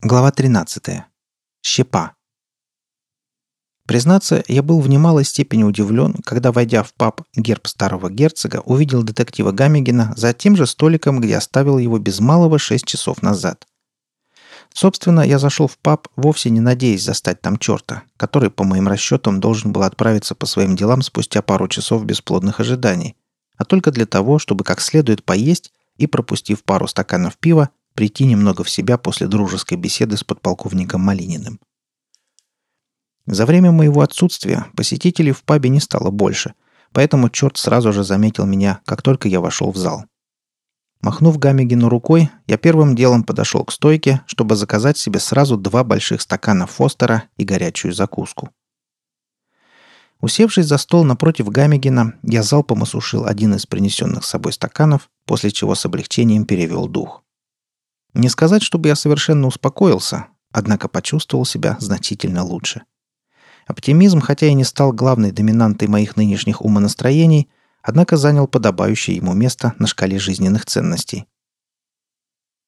Глава 13. Щепа. Признаться, я был в немалой степени удивлен, когда, войдя в паб «Герб старого герцога», увидел детектива Гамигина за тем же столиком, где оставил его без малого шесть часов назад. Собственно, я зашел в паб, вовсе не надеясь застать там черта, который, по моим расчетам, должен был отправиться по своим делам спустя пару часов бесплодных ожиданий, а только для того, чтобы как следует поесть и, пропустив пару стаканов пива, прийти немного в себя после дружеской беседы с подполковником Малининым. За время моего отсутствия посетителей в пабе не стало больше, поэтому черт сразу же заметил меня, как только я вошел в зал. Махнув Гамигину рукой, я первым делом подошел к стойке, чтобы заказать себе сразу два больших стакана Фостера и горячую закуску. Усевшись за стол напротив Гамигина, я залпом осушил один из принесенных с собой стаканов, после чего с облегчением перевел дух. Не сказать, чтобы я совершенно успокоился, однако почувствовал себя значительно лучше. Оптимизм, хотя и не стал главной доминантой моих нынешних умонастроений, однако занял подобающее ему место на шкале жизненных ценностей.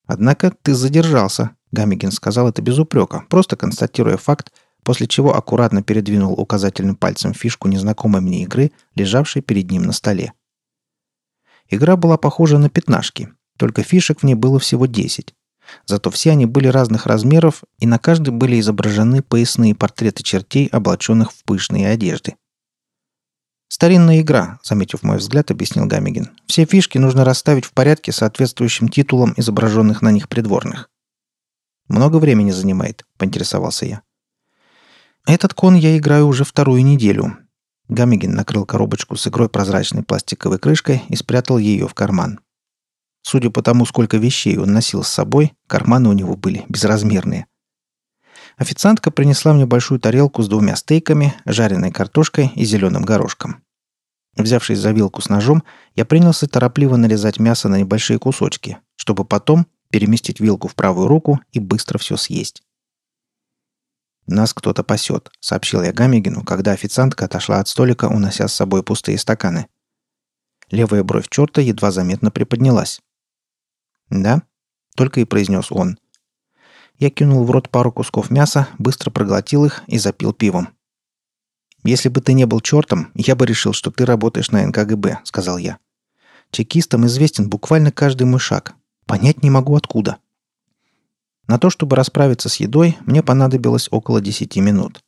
«Однако ты задержался», — Гамигин сказал это без упрека, просто констатируя факт, после чего аккуратно передвинул указательным пальцем фишку незнакомой мне игры, лежавшей перед ним на столе. Игра была похожа на пятнашки, только фишек в ней было всего 10. Зато все они были разных размеров, и на каждой были изображены поясные портреты чертей, облаченных в пышные одежды. «Старинная игра», — заметив мой взгляд, объяснил Гамигин. «Все фишки нужно расставить в порядке, соответствующим титулам изображенных на них придворных». «Много времени занимает», — поинтересовался я. «Этот кон я играю уже вторую неделю». Гамигин накрыл коробочку с игрой прозрачной пластиковой крышкой и спрятал ее в карман. Судя по тому, сколько вещей он носил с собой, карманы у него были безразмерные. Официантка принесла мне большую тарелку с двумя стейками, жареной картошкой и зеленым горошком. Взявшись за вилку с ножом, я принялся торопливо нарезать мясо на небольшие кусочки, чтобы потом переместить вилку в правую руку и быстро все съесть. «Нас кто-то пасет», — сообщил я Гамигину, когда официантка отошла от столика, унося с собой пустые стаканы. Левая бровь черта едва заметно приподнялась. «Да?» — только и произнес он. Я кинул в рот пару кусков мяса, быстро проглотил их и запил пивом. «Если бы ты не был чертом, я бы решил, что ты работаешь на НКГБ», — сказал я. «Чекистам известен буквально каждый мой шаг. Понять не могу откуда». На то, чтобы расправиться с едой, мне понадобилось около 10 минут.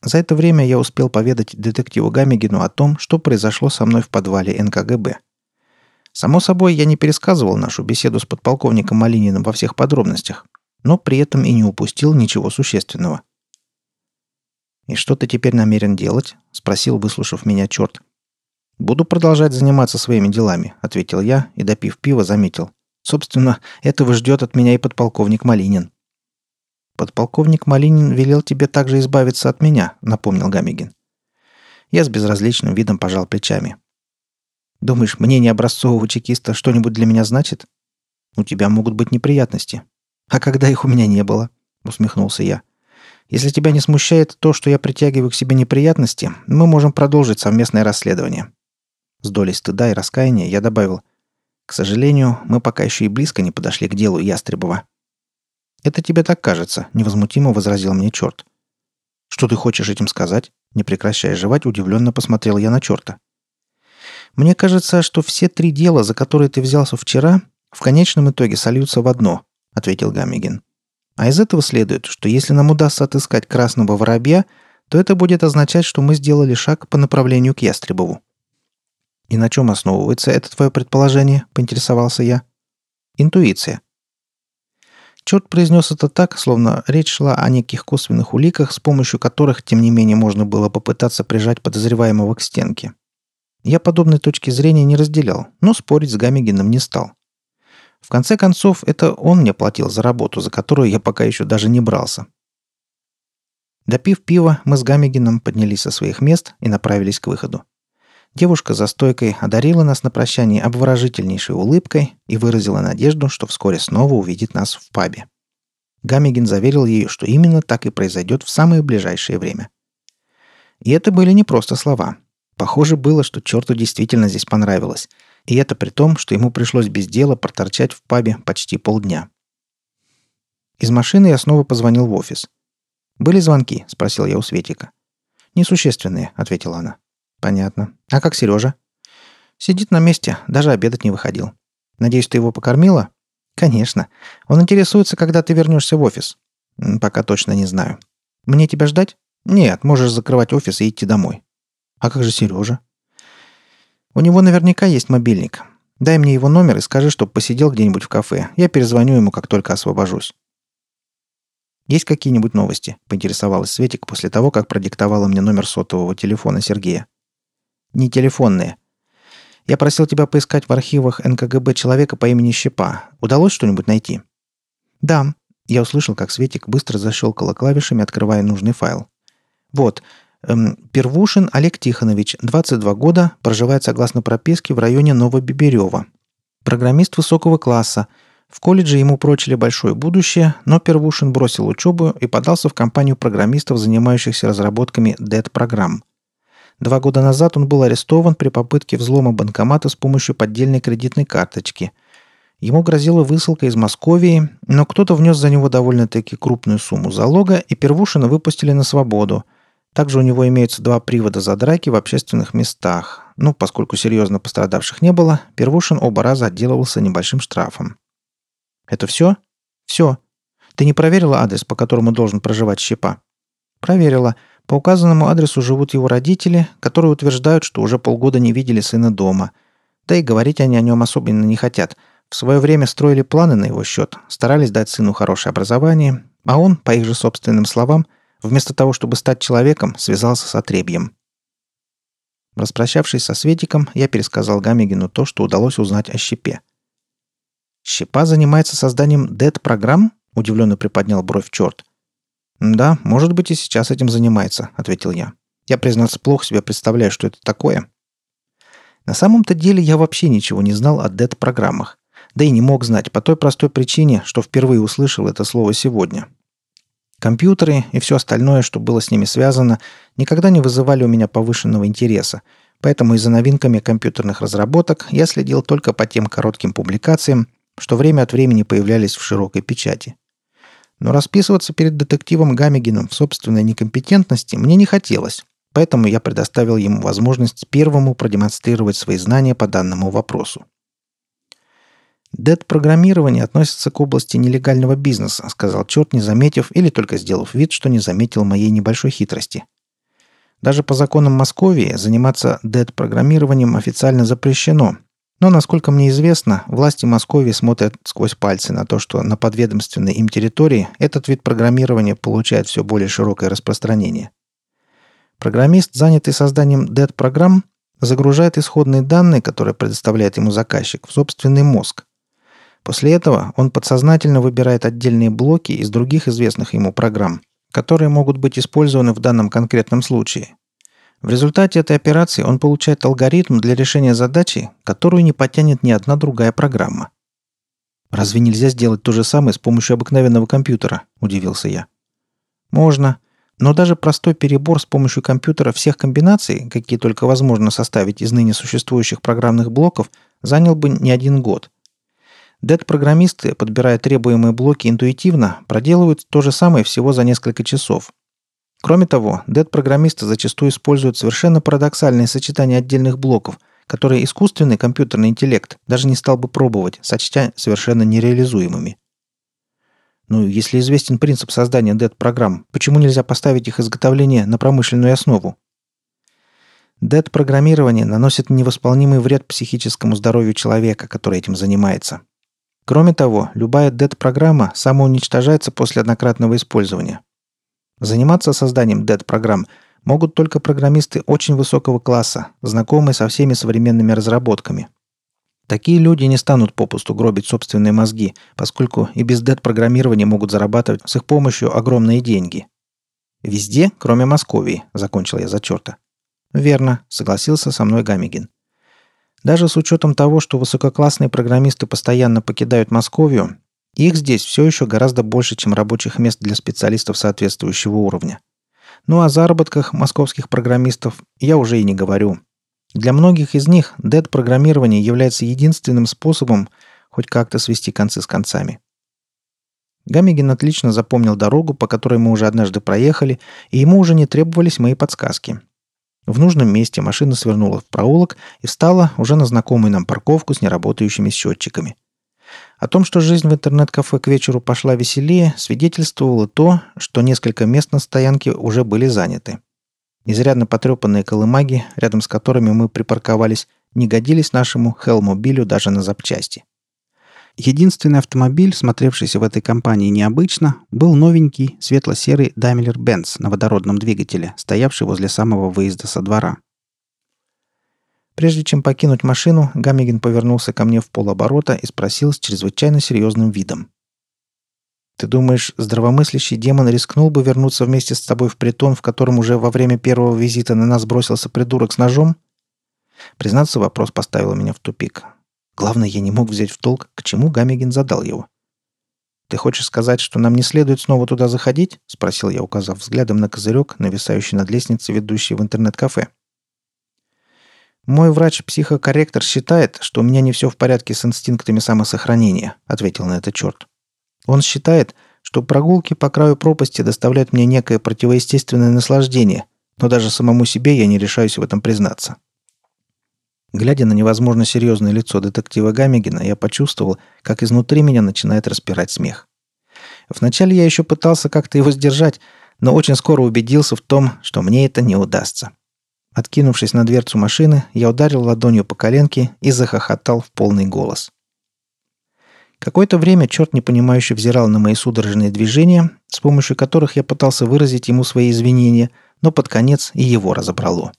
За это время я успел поведать детективу Гамигину о том, что произошло со мной в подвале НКГБ. Само собой, я не пересказывал нашу беседу с подполковником Малининым во всех подробностях, но при этом и не упустил ничего существенного. «И что ты теперь намерен делать?» – спросил, выслушав меня черт. «Буду продолжать заниматься своими делами», – ответил я и, допив пива, заметил. «Собственно, этого ждет от меня и подполковник Малинин». «Подполковник Малинин велел тебе также избавиться от меня», — напомнил Гамигин. Я с безразличным видом пожал плечами. Думаешь, мнение образцового чекиста что-нибудь для меня значит? У тебя могут быть неприятности. А когда их у меня не было? Усмехнулся я. Если тебя не смущает то, что я притягиваю к себе неприятности, мы можем продолжить совместное расследование. С долей стыда и раскаяния я добавил. К сожалению, мы пока еще и близко не подошли к делу Ястребова. «Это тебе так кажется», — невозмутимо возразил мне черт. «Что ты хочешь этим сказать?» Не прекращая жевать, удивленно посмотрел я на черта. Мне кажется, что все три дела, за которые ты взялся вчера, в конечном итоге сольются в одно», — ответил Гамигин. «А из этого следует, что если нам удастся отыскать красного воробья, то это будет означать, что мы сделали шаг по направлению к Ястребову». «И на чем основывается это твое предположение?» — поинтересовался я. «Интуиция». Черт произнес это так, словно речь шла о неких косвенных уликах, с помощью которых, тем не менее, можно было попытаться прижать подозреваемого к стенке. Я подобной точки зрения не разделял, но спорить с Гамигином не стал. В конце концов, это он мне платил за работу, за которую я пока еще даже не брался. Допив пива, мы с Гамигином поднялись со своих мест и направились к выходу. Девушка за стойкой одарила нас на прощание обворожительнейшей улыбкой и выразила надежду, что вскоре снова увидит нас в пабе. Гамигин заверил ее, что именно так и произойдет в самое ближайшее время. И это были не просто слова. Похоже было, что черту действительно здесь понравилось. И это при том, что ему пришлось без дела проторчать в пабе почти полдня. Из машины я снова позвонил в офис. «Были звонки?» – спросил я у Светика. «Несущественные», – ответила она. «Понятно. А как Сережа?» «Сидит на месте, даже обедать не выходил. Надеюсь, ты его покормила?» «Конечно. Он интересуется, когда ты вернешься в офис». «Пока точно не знаю». «Мне тебя ждать?» «Нет, можешь закрывать офис и идти домой». «А как же Сережа?» «У него наверняка есть мобильник. Дай мне его номер и скажи, чтобы посидел где-нибудь в кафе. Я перезвоню ему, как только освобожусь». «Есть какие-нибудь новости?» – поинтересовалась Светик после того, как продиктовала мне номер сотового телефона Сергея. «Не телефонные. Я просил тебя поискать в архивах НКГБ человека по имени Щепа. Удалось что-нибудь найти?» «Да». Я услышал, как Светик быстро защелкала клавишами, открывая нужный файл. «Вот. Эм, Первушин Олег Тихонович, 22 года, проживает согласно прописке в районе Новобиберева. Программист высокого класса – в колледже ему прочили большое будущее, но Первушин бросил учебу и подался в компанию программистов, занимающихся разработками DET-программ. Два года назад он был арестован при попытке взлома банкомата с помощью поддельной кредитной карточки. Ему грозила высылка из Московии, но кто-то внес за него довольно-таки крупную сумму залога, и Первушина выпустили на свободу. Также у него имеются два привода за драки в общественных местах. Ну, поскольку серьезно пострадавших не было, Первушин оба раза отделывался небольшим штрафом. Это все? Все. Ты не проверила адрес, по которому должен проживать Щепа? Проверила. По указанному адресу живут его родители, которые утверждают, что уже полгода не видели сына дома. Да и говорить они о нем особенно не хотят. В свое время строили планы на его счет, старались дать сыну хорошее образование, а он, по их же собственным словам, вместо того, чтобы стать человеком, связался с отребьем. Распрощавшись со Светиком, я пересказал Гамигину то, что удалось узнать о щепе – «Щепа занимается созданием дед-программ?» – удивленно приподнял бровь черт. «Да, может быть, и сейчас этим занимается», – ответил я. «Я, признаться, плохо себе представляю, что это такое». На самом-то деле я вообще ничего не знал о дед-программах. Да и не мог знать по той простой причине, что впервые услышал это слово сегодня. Компьютеры и все остальное, что было с ними связано, никогда не вызывали у меня повышенного интереса, поэтому и за новинками компьютерных разработок я следил только по тем коротким публикациям, что время от времени появлялись в широкой печати. Но расписываться перед детективом Гамигином в собственной некомпетентности мне не хотелось, поэтому я предоставил ему возможность первому продемонстрировать свои знания по данному вопросу. «Дед-программирование относится к области нелегального бизнеса», сказал черт, не заметив или только сделав вид, что не заметил моей небольшой хитрости. Даже по законам Московии заниматься дед-программированием официально запрещено, но, насколько мне известно, власти Москвы смотрят сквозь пальцы на то, что на подведомственной им территории этот вид программирования получает все более широкое распространение. Программист, занятый созданием DET-программ, загружает исходные данные, которые предоставляет ему заказчик, в собственный мозг. После этого он подсознательно выбирает отдельные блоки из других известных ему программ, которые могут быть использованы в данном конкретном случае – в результате этой операции он получает алгоритм для решения задачи, которую не потянет ни одна другая программа. «Разве нельзя сделать то же самое с помощью обыкновенного компьютера?» – удивился я. «Можно. Но даже простой перебор с помощью компьютера всех комбинаций, какие только возможно составить из ныне существующих программных блоков, занял бы не один год. Дед-программисты, подбирая требуемые блоки интуитивно, проделывают то же самое всего за несколько часов, Кроме того, DET-программисты зачастую используют совершенно парадоксальные сочетания отдельных блоков, которые искусственный компьютерный интеллект даже не стал бы пробовать, сочтя совершенно нереализуемыми. Ну, если известен принцип создания DET-программ, почему нельзя поставить их изготовление на промышленную основу? DET-программирование наносит невосполнимый вред психическому здоровью человека, который этим занимается. Кроме того, любая DET-программа самоуничтожается после однократного использования. Заниматься созданием DET-программ могут только программисты очень высокого класса, знакомые со всеми современными разработками. Такие люди не станут попусту гробить собственные мозги, поскольку и без DET-программирования могут зарабатывать с их помощью огромные деньги. «Везде, кроме Московии», — закончил я за черта. «Верно», — согласился со мной Гамигин. Даже с учетом того, что высококлассные программисты постоянно покидают Московию, их здесь все еще гораздо больше, чем рабочих мест для специалистов соответствующего уровня. Ну о заработках московских программистов я уже и не говорю. Для многих из них DET-программирование является единственным способом хоть как-то свести концы с концами. Гамигин отлично запомнил дорогу, по которой мы уже однажды проехали, и ему уже не требовались мои подсказки. В нужном месте машина свернула в проулок и встала уже на знакомую нам парковку с неработающими счетчиками. О том, что жизнь в интернет-кафе к вечеру пошла веселее, свидетельствовало то, что несколько мест на стоянке уже были заняты. Изрядно потрепанные колымаги, рядом с которыми мы припарковались, не годились нашему Хелмобилю даже на запчасти. Единственный автомобиль, смотревшийся в этой компании необычно, был новенький светло-серый Daimler-Benz на водородном двигателе, стоявший возле самого выезда со двора. Прежде чем покинуть машину, Гамигин повернулся ко мне в полоборота и спросил с чрезвычайно серьезным видом. «Ты думаешь, здравомыслящий демон рискнул бы вернуться вместе с тобой в притон, в котором уже во время первого визита на нас бросился придурок с ножом?» Признаться, вопрос поставил меня в тупик. Главное, я не мог взять в толк, к чему Гамигин задал его. «Ты хочешь сказать, что нам не следует снова туда заходить?» — спросил я, указав взглядом на козырек, нависающий над лестницей, ведущей в интернет-кафе. «Мой врач-психокорректор считает, что у меня не все в порядке с инстинктами самосохранения», — ответил на это черт. «Он считает, что прогулки по краю пропасти доставляют мне некое противоестественное наслаждение, но даже самому себе я не решаюсь в этом признаться. Глядя на невозможно серьезное лицо детектива Гамигина, я почувствовал, как изнутри меня начинает распирать смех. Вначале я еще пытался как-то его сдержать, но очень скоро убедился в том, что мне это не удастся. Откинувшись на дверцу машины, я ударил ладонью по коленке и захохотал в полный голос. Какое-то время черт непонимающе взирал на мои судорожные движения, с помощью которых я пытался выразить ему свои извинения, но под конец и его разобрало.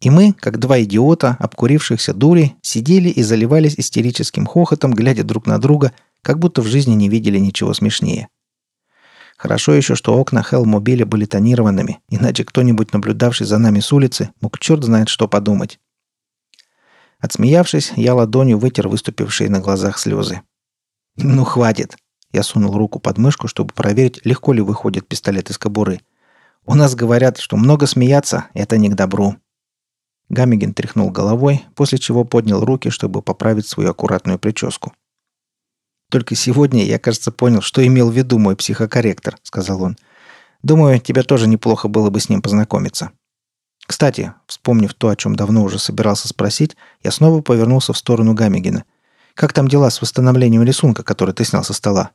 И мы, как два идиота, обкурившихся дури, сидели и заливались истерическим хохотом, глядя друг на друга, как будто в жизни не видели ничего смешнее. Хорошо еще, что окна Хелмобиля были тонированными, иначе кто-нибудь, наблюдавший за нами с улицы, мог черт знает что подумать. Отсмеявшись, я ладонью вытер выступившие на глазах слезы. «Ну, хватит!» Я сунул руку под мышку, чтобы проверить, легко ли выходит пистолет из кобуры. «У нас говорят, что много смеяться – это не к добру». Гамигин тряхнул головой, после чего поднял руки, чтобы поправить свою аккуратную прическу. «Только сегодня я, кажется, понял, что имел в виду мой психокорректор», — сказал он. «Думаю, тебе тоже неплохо было бы с ним познакомиться». Кстати, вспомнив то, о чем давно уже собирался спросить, я снова повернулся в сторону Гамигина. «Как там дела с восстановлением рисунка, который ты снял со стола?»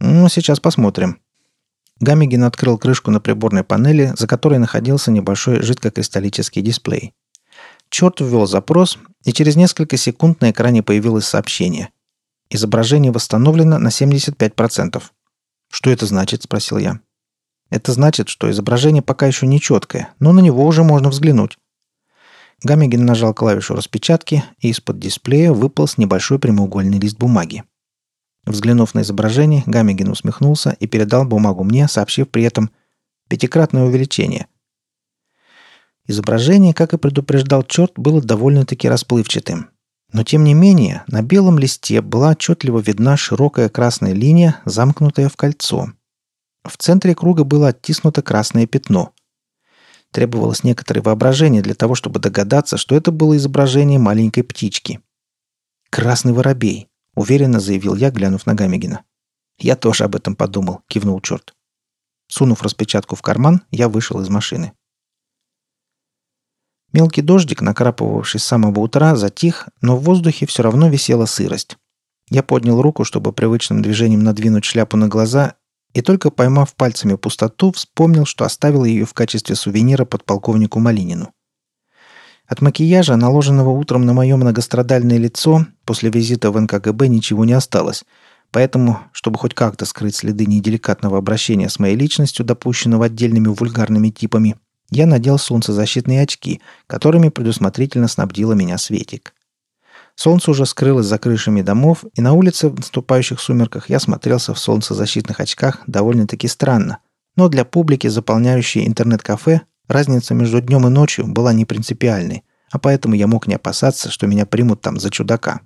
«Ну, сейчас посмотрим». Гамигин открыл крышку на приборной панели, за которой находился небольшой жидкокристаллический дисплей. Черт ввел запрос, и через несколько секунд на экране появилось сообщение. Изображение восстановлено на 75%. «Что это значит?» – спросил я. «Это значит, что изображение пока еще не четкое, но на него уже можно взглянуть». Гамигин нажал клавишу распечатки, и из-под дисплея выполз небольшой прямоугольный лист бумаги. Взглянув на изображение, Гамигин усмехнулся и передал бумагу мне, сообщив при этом «пятикратное увеличение», Изображение, как и предупреждал черт, было довольно-таки расплывчатым. Но тем не менее, на белом листе была отчетливо видна широкая красная линия, замкнутая в кольцо. В центре круга было оттиснуто красное пятно. Требовалось некоторое воображение для того, чтобы догадаться, что это было изображение маленькой птички. «Красный воробей», — уверенно заявил я, глянув на Гамегина. «Я тоже об этом подумал», — кивнул черт. Сунув распечатку в карман, я вышел из машины. Мелкий дождик, накрапывавший с самого утра, затих, но в воздухе все равно висела сырость. Я поднял руку, чтобы привычным движением надвинуть шляпу на глаза, и только поймав пальцами пустоту, вспомнил, что оставил ее в качестве сувенира подполковнику Малинину. От макияжа, наложенного утром на мое многострадальное лицо, после визита в НКГБ ничего не осталось, поэтому, чтобы хоть как-то скрыть следы неделикатного обращения с моей личностью, допущенного отдельными вульгарными типами, я надел солнцезащитные очки, которыми предусмотрительно снабдила меня Светик. Солнце уже скрылось за крышами домов, и на улице в наступающих сумерках я смотрелся в солнцезащитных очках довольно-таки странно. Но для публики, заполняющей интернет-кафе, разница между днем и ночью была не принципиальной, а поэтому я мог не опасаться, что меня примут там за чудака.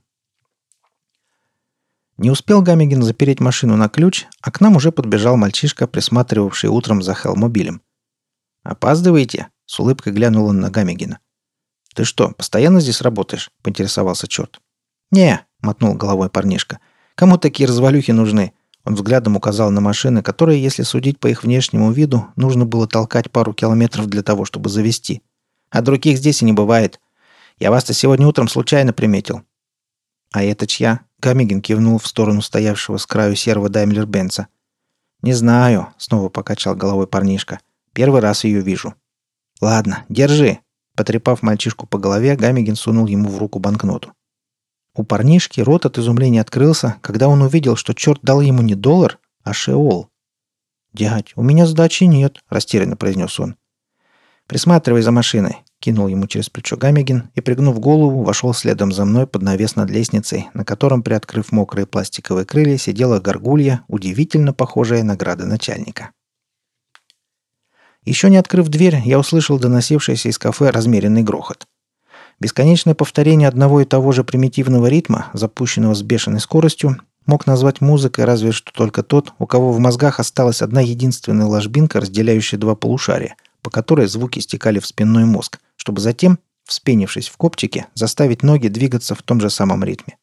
Не успел Гамигин запереть машину на ключ, а к нам уже подбежал мальчишка, присматривавший утром за Хелмобилем – «Опаздываете?» — с улыбкой глянул он на Гамегина. «Ты что, постоянно здесь работаешь?» — поинтересовался черт. «Не», — мотнул головой парнишка. «Кому такие развалюхи нужны? Он взглядом указал на машины, которые, если судить по их внешнему виду, нужно было толкать пару километров для того, чтобы завести. А других здесь и не бывает. Я вас-то сегодня утром случайно приметил. А это чья? Гамигин кивнул в сторону стоявшего с краю серого Даймлер Бенца. «Не знаю», — снова покачал головой парнишка. «Первый раз ее вижу». «Ладно, держи». Потрепав мальчишку по голове, Гамигин сунул ему в руку банкноту. У парнишки рот от изумления открылся, когда он увидел, что черт дал ему не доллар, а шеол. «Дядь, у меня сдачи нет», — растерянно произнес он. «Присматривай за машиной», — кинул ему через плечо Гамигин и, пригнув голову, вошел следом за мной под навес над лестницей, на котором, приоткрыв мокрые пластиковые крылья, сидела горгулья, удивительно похожая на начальника. Еще не открыв дверь, я услышал доносившийся из кафе размеренный грохот. Бесконечное повторение одного и того же примитивного ритма, запущенного с бешеной скоростью, мог назвать музыкой разве что только тот, у кого в мозгах осталась одна единственная ложбинка, разделяющая два полушария, по которой звуки стекали в спинной мозг, чтобы затем, вспенившись в копчике, заставить ноги двигаться в том же самом ритме.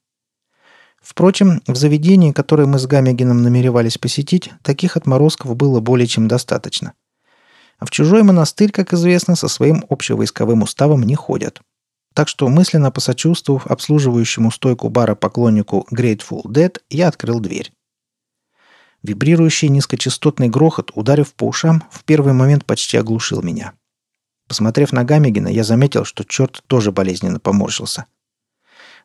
Впрочем, в заведении, которое мы с Гамегином намеревались посетить, таких отморозков было более чем достаточно. А в чужой монастырь, как известно, со своим общевойсковым уставом не ходят – так что, мысленно посочувствовав обслуживающему стойку бара поклоннику Grateful Dead, я открыл дверь. Вибрирующий низкочастотный грохот, ударив по ушам, в первый момент почти оглушил меня. Посмотрев на Гамегина, я заметил, что черт тоже болезненно поморщился.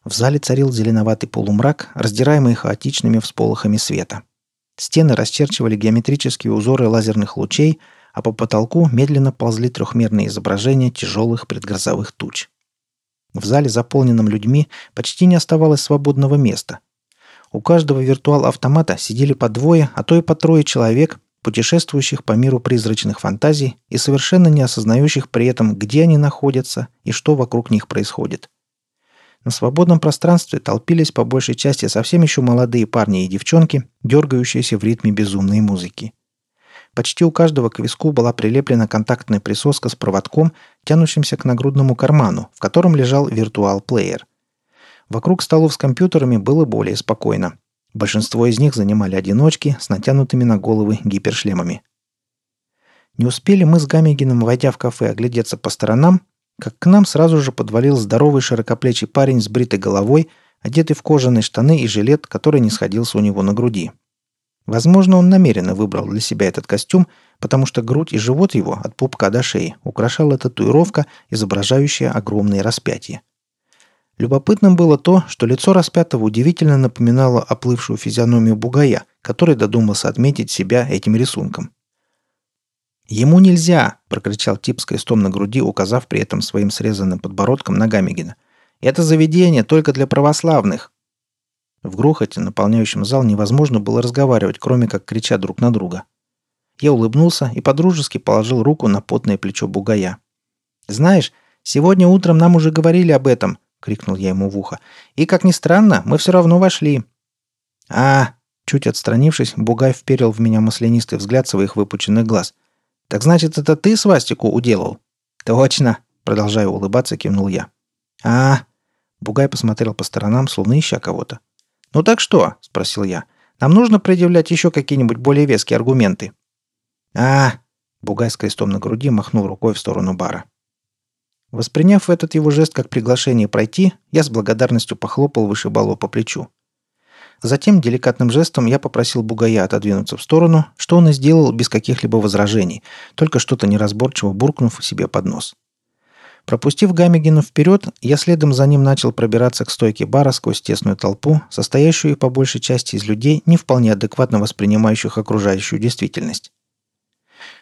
В зале царил зеленоватый полумрак, раздираемый хаотичными всполохами света. Стены расчерчивали геометрические узоры лазерных лучей, а по потолку медленно ползли трехмерные изображения тяжелых предгрозовых туч. В зале, заполненном людьми, почти не оставалось свободного места. У каждого виртуал-автомата сидели по двое, а то и по трое человек, путешествующих по миру призрачных фантазий и совершенно не осознающих при этом, где они находятся и что вокруг них происходит. На свободном пространстве толпились по большей части совсем еще молодые парни и девчонки, дергающиеся в ритме безумной музыки. Почти у каждого к виску была прилеплена контактная присоска с проводком, тянущимся к нагрудному карману, в котором лежал виртуал-плеер. Вокруг столов с компьютерами было более спокойно. Большинство из них занимали одиночки с натянутыми на головы гипершлемами. Не успели мы с Гамегином, войдя в кафе, оглядеться по сторонам, как к нам сразу же подвалил здоровый широкоплечий парень с бритой головой, одетый в кожаные штаны и жилет, который не сходился у него на груди. Возможно, он намеренно выбрал для себя этот костюм, потому что грудь и живот его от пупка до шеи украшала татуировка, изображающая огромные распятия. Любопытным было то, что лицо распятого удивительно напоминало оплывшую физиономию бугая, который додумался отметить себя этим рисунком. «Ему нельзя!» – прокричал тип с крестом на груди, указав при этом своим срезанным подбородком на Гамигина. «Это заведение только для православных!» В грохоте, наполняющем зал, невозможно было разговаривать, кроме как крича друг на друга. Я улыбнулся и подружески положил руку на потное плечо бугая. «Знаешь, сегодня утром нам уже говорили об этом», — крикнул я ему в ухо. «И, как ни странно, мы все равно вошли». «А!» — чуть отстранившись, Бугай вперил в меня маслянистый взгляд своих выпученных глаз. «Так значит, это ты свастику уделал?» «Точно!» — продолжая улыбаться, кивнул я. «А!» Бугай посмотрел по сторонам, словно ища кого-то. «Ну так что?» – спросил я. «Нам нужно предъявлять еще какие-нибудь более веские аргументы». «А!» – Бугай с крестом на груди махнул рукой в сторону бара. Восприняв этот его жест как приглашение пройти, я с благодарностью похлопал вышибалу по плечу. Затем деликатным жестом я попросил Бугая отодвинуться в сторону, что он и сделал без каких-либо возражений, только что-то неразборчиво буркнув себе под нос. Пропустив Гамигина вперед, я следом за ним начал пробираться к стойке бара сквозь тесную толпу, состоящую по большей части из людей, не вполне адекватно воспринимающих окружающую действительность.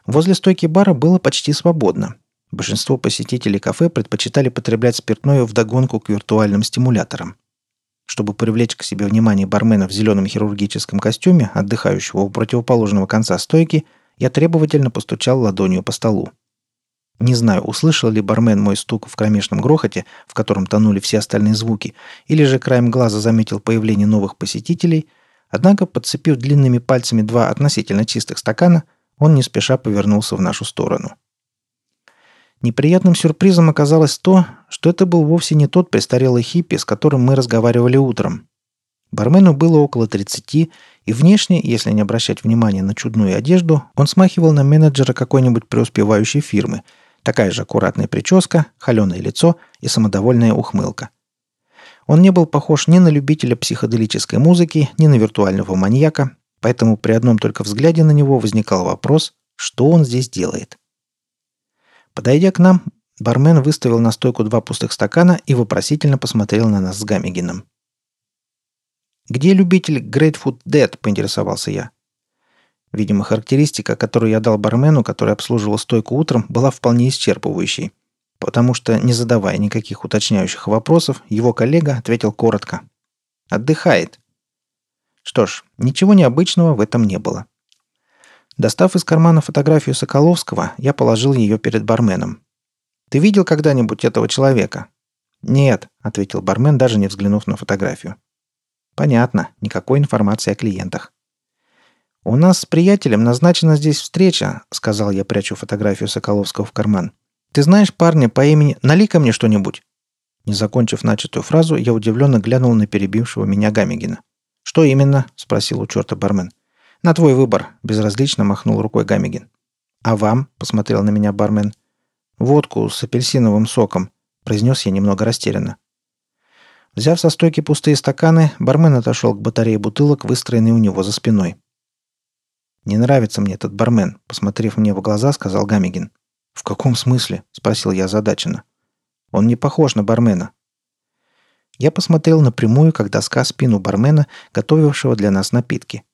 Возле стойки бара было почти свободно. Большинство посетителей кафе предпочитали потреблять спиртное вдогонку к виртуальным стимуляторам. Чтобы привлечь к себе внимание бармена в зеленом хирургическом костюме, отдыхающего у противоположного конца стойки, я требовательно постучал ладонью по столу. Не знаю, услышал ли бармен мой стук в кромешном грохоте, в котором тонули все остальные звуки, или же краем глаза заметил появление новых посетителей, однако, подцепив длинными пальцами два относительно чистых стакана, он не спеша повернулся в нашу сторону. Неприятным сюрпризом оказалось то, что это был вовсе не тот престарелый хиппи, с которым мы разговаривали утром. Бармену было около 30, и внешне, если не обращать внимания на чудную одежду, он смахивал на менеджера какой-нибудь преуспевающей фирмы. Такая же аккуратная прическа, холеное лицо и самодовольная ухмылка. Он не был похож ни на любителя психоделической музыки, ни на виртуального маньяка, поэтому при одном только взгляде на него возникал вопрос, что он здесь делает. Подойдя к нам, бармен выставил на стойку два пустых стакана и вопросительно посмотрел на нас с Гамигином. «Где любитель Grateful Dead?» – поинтересовался я. Видимо, характеристика, которую я дал бармену, который обслуживал стойку утром, была вполне исчерпывающей. Потому что, не задавая никаких уточняющих вопросов, его коллега ответил коротко. «Отдыхает». Что ж, ничего необычного в этом не было. Достав из кармана фотографию Соколовского, я положил ее перед барменом. «Ты видел когда-нибудь этого человека?» «Нет», — ответил бармен, даже не взглянув на фотографию. «Понятно. Никакой информации о клиентах». «У нас с приятелем назначена здесь встреча», — сказал я, прячу фотографию Соколовского в карман. «Ты знаешь парня по имени... Налей-ка мне что-нибудь». Не закончив начатую фразу, я удивленно глянул на перебившего меня Гамигина. «Что именно?» — спросил у черта бармен. «На твой выбор», — безразлично махнул рукой Гамигин. «А вам?» — посмотрел на меня бармен. «Водку с апельсиновым соком», — произнес я немного растерянно. Взяв со стойки пустые стаканы, бармен отошел к батарее бутылок, выстроенной у него за спиной. «Не нравится мне этот бармен», — посмотрев мне в глаза, сказал Гамигин. «В каком смысле?» — спросил я озадаченно. «Он не похож на бармена». Я посмотрел напрямую, как доска спину бармена, готовившего для нас напитки.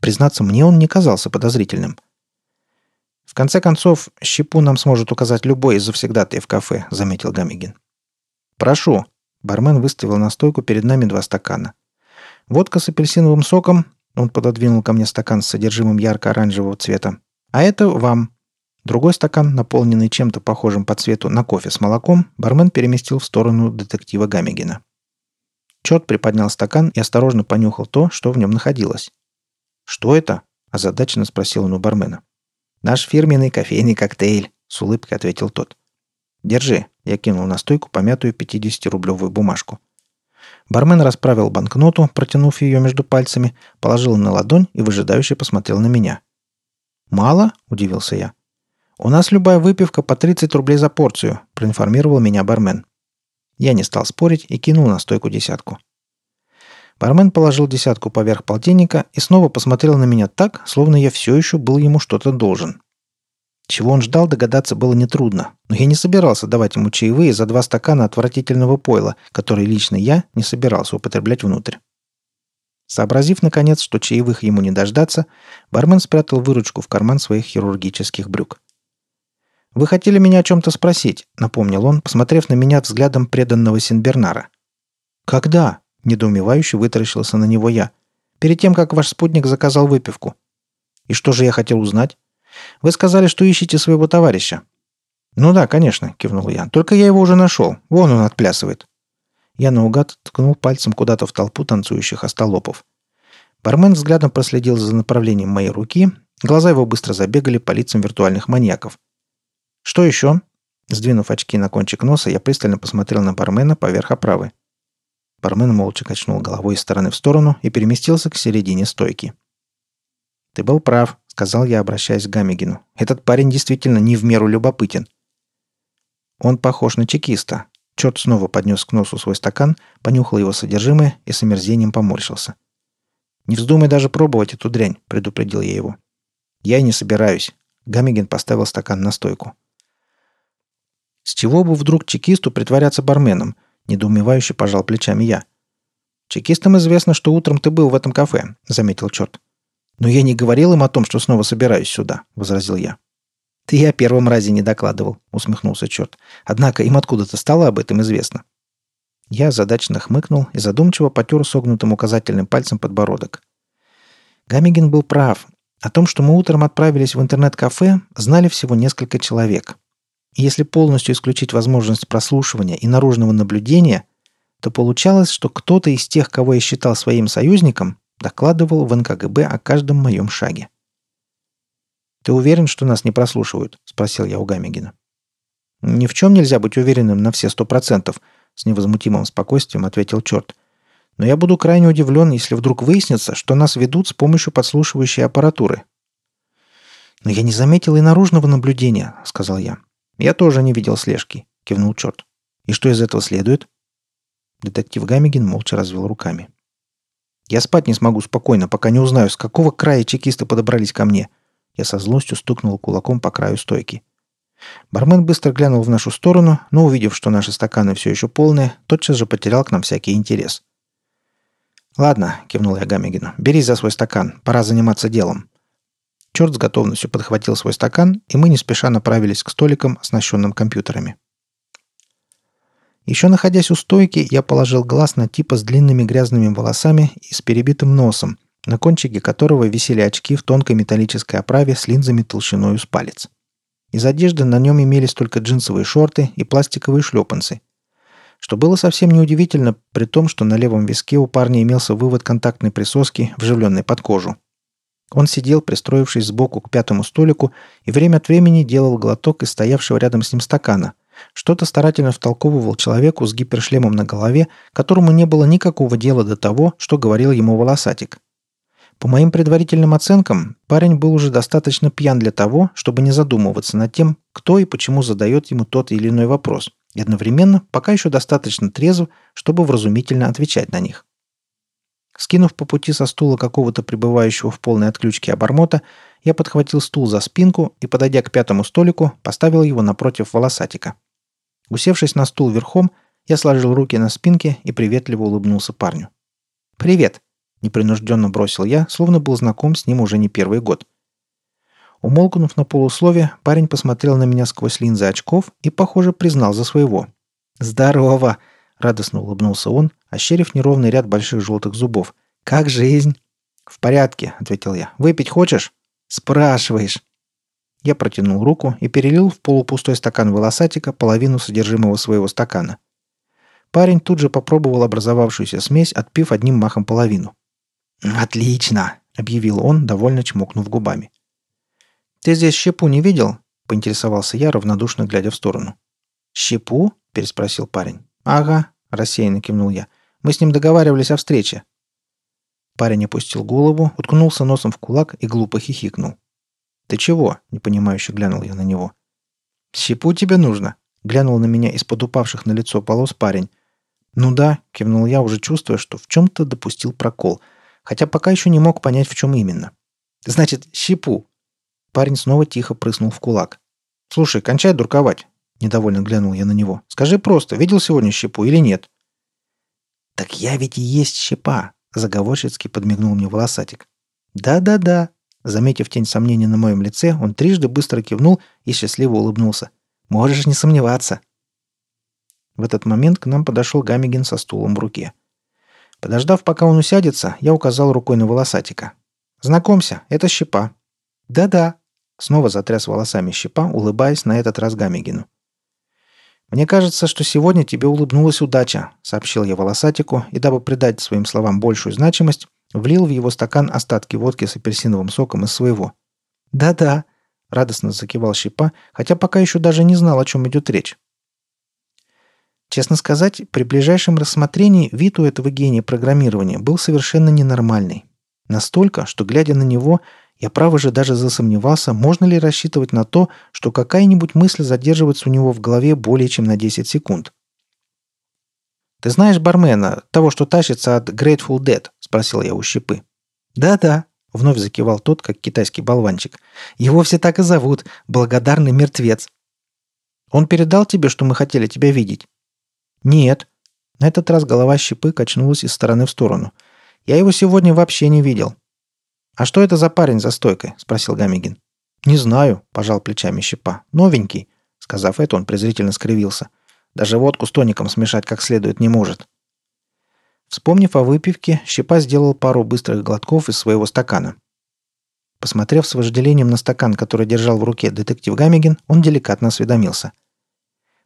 Признаться, мне он не казался подозрительным. «В конце концов, щепу нам сможет указать любой из завсегдатаев кафе», — заметил Гамигин. «Прошу». Бармен выставил на стойку перед нами два стакана. «Водка с апельсиновым соком», — он пододвинул ко мне стакан с содержимым ярко-оранжевого цвета. «А это вам». Другой стакан, наполненный чем-то похожим по цвету на кофе с молоком, бармен переместил в сторону детектива Гамигина. Чет приподнял стакан и осторожно понюхал то, что в нем находилось. «Что это?» – озадаченно спросил он у бармена. «Наш фирменный кофейный коктейль», – с улыбкой ответил тот. «Держи», – я кинул на стойку помятую 50-рублевую бумажку. Бармен расправил банкноту, протянув ее между пальцами, положил на ладонь и выжидающе посмотрел на меня. «Мало?» – удивился я. «У нас любая выпивка по 30 рублей за порцию», – проинформировал меня бармен. Я не стал спорить и кинул на стойку десятку. Бармен положил десятку поверх полтинника и снова посмотрел на меня так, словно я все еще был ему что-то должен. Чего он ждал, догадаться было нетрудно, но я не собирался давать ему чаевые за два стакана отвратительного пойла, которые лично я не собирался употреблять внутрь. Сообразив, наконец, что чаевых ему не дождаться, бармен спрятал выручку в карман своих хирургических брюк. «Вы хотели меня о чем-то спросить», — напомнил он, посмотрев на меня взглядом преданного Синбернара. «Когда?» Недоумевающе вытаращился на него я. «Перед тем, как ваш спутник заказал выпивку». «И что же я хотел узнать?» «Вы сказали, что ищете своего товарища». «Ну да, конечно», — кивнул я. «Только я его уже нашел. Вон он отплясывает». Я наугад ткнул пальцем куда-то в толпу танцующих остолопов. Бармен взглядом проследил за направлением моей руки, глаза его быстро забегали по лицам виртуальных маньяков. «Что еще?» Сдвинув очки на кончик носа, я пристально посмотрел на бармена поверх оправы. Бармен молча качнул головой из стороны в сторону и переместился к середине стойки. «Ты был прав», — сказал я, обращаясь к Гамигину. «Этот парень действительно не в меру любопытен». «Он похож на чекиста». Чет снова поднес к носу свой стакан, понюхал его содержимое и с омерзением поморщился. «Не вздумай даже пробовать эту дрянь», — предупредил я его. «Я и не собираюсь». Гамигин поставил стакан на стойку. «С чего бы вдруг чекисту притворяться барменом?» Недоумевающе пожал плечами я. «Чекистам известно, что утром ты был в этом кафе», — заметил черт. «Но я не говорил им о том, что снова собираюсь сюда», — возразил я. «Ты я первом разе не докладывал», — усмехнулся черт. «Однако им откуда-то стало об этом известно». Я задачно хмыкнул и задумчиво потер согнутым указательным пальцем подбородок. Гамигин был прав. О том, что мы утром отправились в интернет-кафе, знали всего несколько человек. Если полностью исключить возможность прослушивания и наружного наблюдения, то получалось, что кто-то из тех, кого я считал своим союзником, докладывал в НКГБ о каждом моем шаге. «Ты уверен, что нас не прослушивают?» – спросил я у Гамегина. «Ни в чем нельзя быть уверенным на все сто процентов», – с невозмутимым спокойствием ответил черт. Но я буду крайне удивлен, если вдруг выяснится, что нас ведут с помощью подслушивающей аппаратуры. «Но я не заметил и наружного наблюдения», — сказал я. «Я тоже не видел слежки», — кивнул черт. «И что из этого следует?» Детектив Гамигин молча развел руками. «Я спать не смогу спокойно, пока не узнаю, с какого края чекисты подобрались ко мне». Я со злостью стукнул кулаком по краю стойки. Бармен быстро глянул в нашу сторону, но, увидев, что наши стаканы все еще полные, тотчас же потерял к нам всякий интерес. «Ладно», — кивнул я Гамигину, — «берись за свой стакан, пора заниматься делом». Черт с готовностью подхватил свой стакан, и мы не спеша направились к столикам, оснащенным компьютерами. Еще находясь у стойки, я положил глаз на типа с длинными грязными волосами и с перебитым носом, на кончике которого висели очки в тонкой металлической оправе с линзами толщиной с палец. Из одежды на нем имелись только джинсовые шорты и пластиковые шлепанцы. Что было совсем неудивительно, при том, что на левом виске у парня имелся вывод контактной присоски, вживленной под кожу. Он сидел, пристроившись сбоку к пятому столику, и время от времени делал глоток из стоявшего рядом с ним стакана. Что-то старательно втолковывал человеку с гипершлемом на голове, которому не было никакого дела до того, что говорил ему волосатик. По моим предварительным оценкам, парень был уже достаточно пьян для того, чтобы не задумываться над тем, кто и почему задает ему тот или иной вопрос, и одновременно пока еще достаточно трезв, чтобы вразумительно отвечать на них. Скинув по пути со стула какого-то пребывающего в полной отключке обормота, я подхватил стул за спинку и, подойдя к пятому столику, поставил его напротив волосатика. Усевшись на стул верхом, я сложил руки на спинке и приветливо улыбнулся парню. «Привет!» Непринужденно бросил я, словно был знаком с ним уже не первый год. Умолкнув на полуслове, парень посмотрел на меня сквозь линзы очков и, похоже, признал за своего. «Здорово!» — радостно улыбнулся он, ощерив неровный ряд больших желтых зубов. «Как жизнь?» «В порядке», — ответил я. «Выпить хочешь?» «Спрашиваешь». Я протянул руку и перелил в полупустой стакан волосатика половину содержимого своего стакана. Парень тут же попробовал образовавшуюся смесь, отпив одним махом половину. «Отлично!» — объявил он, довольно чмокнув губами. «Ты здесь щепу не видел?» — поинтересовался я, равнодушно глядя в сторону. «Щепу?» — переспросил парень. «Ага», — рассеянно кивнул я. «Мы с ним договаривались о встрече». Парень опустил голову, уткнулся носом в кулак и глупо хихикнул. «Ты чего?» — непонимающе глянул я на него. «Щепу тебе нужно?» — глянул на меня из-под упавших на лицо полос парень. «Ну да», — кивнул я, уже чувствуя, что в чем-то допустил прокол — хотя пока еще не мог понять, в чем именно. «Значит, щепу!» Парень снова тихо прыснул в кулак. «Слушай, кончай дурковать!» Недовольно глянул я на него. «Скажи просто, видел сегодня щепу или нет?» «Так я ведь и есть щепа!» Заговорщицки подмигнул мне волосатик. «Да-да-да!» Заметив тень сомнения на моем лице, он трижды быстро кивнул и счастливо улыбнулся. «Можешь не сомневаться!» В этот момент к нам подошел Гамигин со стулом в руке. Подождав, пока он усядется, я указал рукой на волосатика. «Знакомься, это щепа». «Да-да», — снова затряс волосами щепа, улыбаясь на этот раз Гамегину. «Мне кажется, что сегодня тебе улыбнулась удача», — сообщил я волосатику, и дабы придать своим словам большую значимость, влил в его стакан остатки водки с апельсиновым соком из своего. «Да-да», — радостно закивал щепа, хотя пока еще даже не знал, о чем идет речь. Честно сказать, при ближайшем рассмотрении вид у этого гения программирования был совершенно ненормальный. Настолько, что, глядя на него, я право же даже засомневался, можно ли рассчитывать на то, что какая-нибудь мысль задерживается у него в голове более чем на 10 секунд. «Ты знаешь бармена, того, что тащится от Grateful Dead?» – спросил я у щепы. «Да-да», – вновь закивал тот, как китайский болванчик. «Его все так и зовут. Благодарный мертвец». «Он передал тебе, что мы хотели тебя видеть?» «Нет». На этот раз голова щепы качнулась из стороны в сторону. «Я его сегодня вообще не видел». «А что это за парень за стойкой?» – спросил Гамигин. «Не знаю», – пожал плечами щепа. «Новенький». Сказав это, он презрительно скривился. «Даже водку с тоником смешать как следует не может». Вспомнив о выпивке, щепа сделал пару быстрых глотков из своего стакана. Посмотрев с вожделением на стакан, который держал в руке детектив Гамигин, он деликатно осведомился –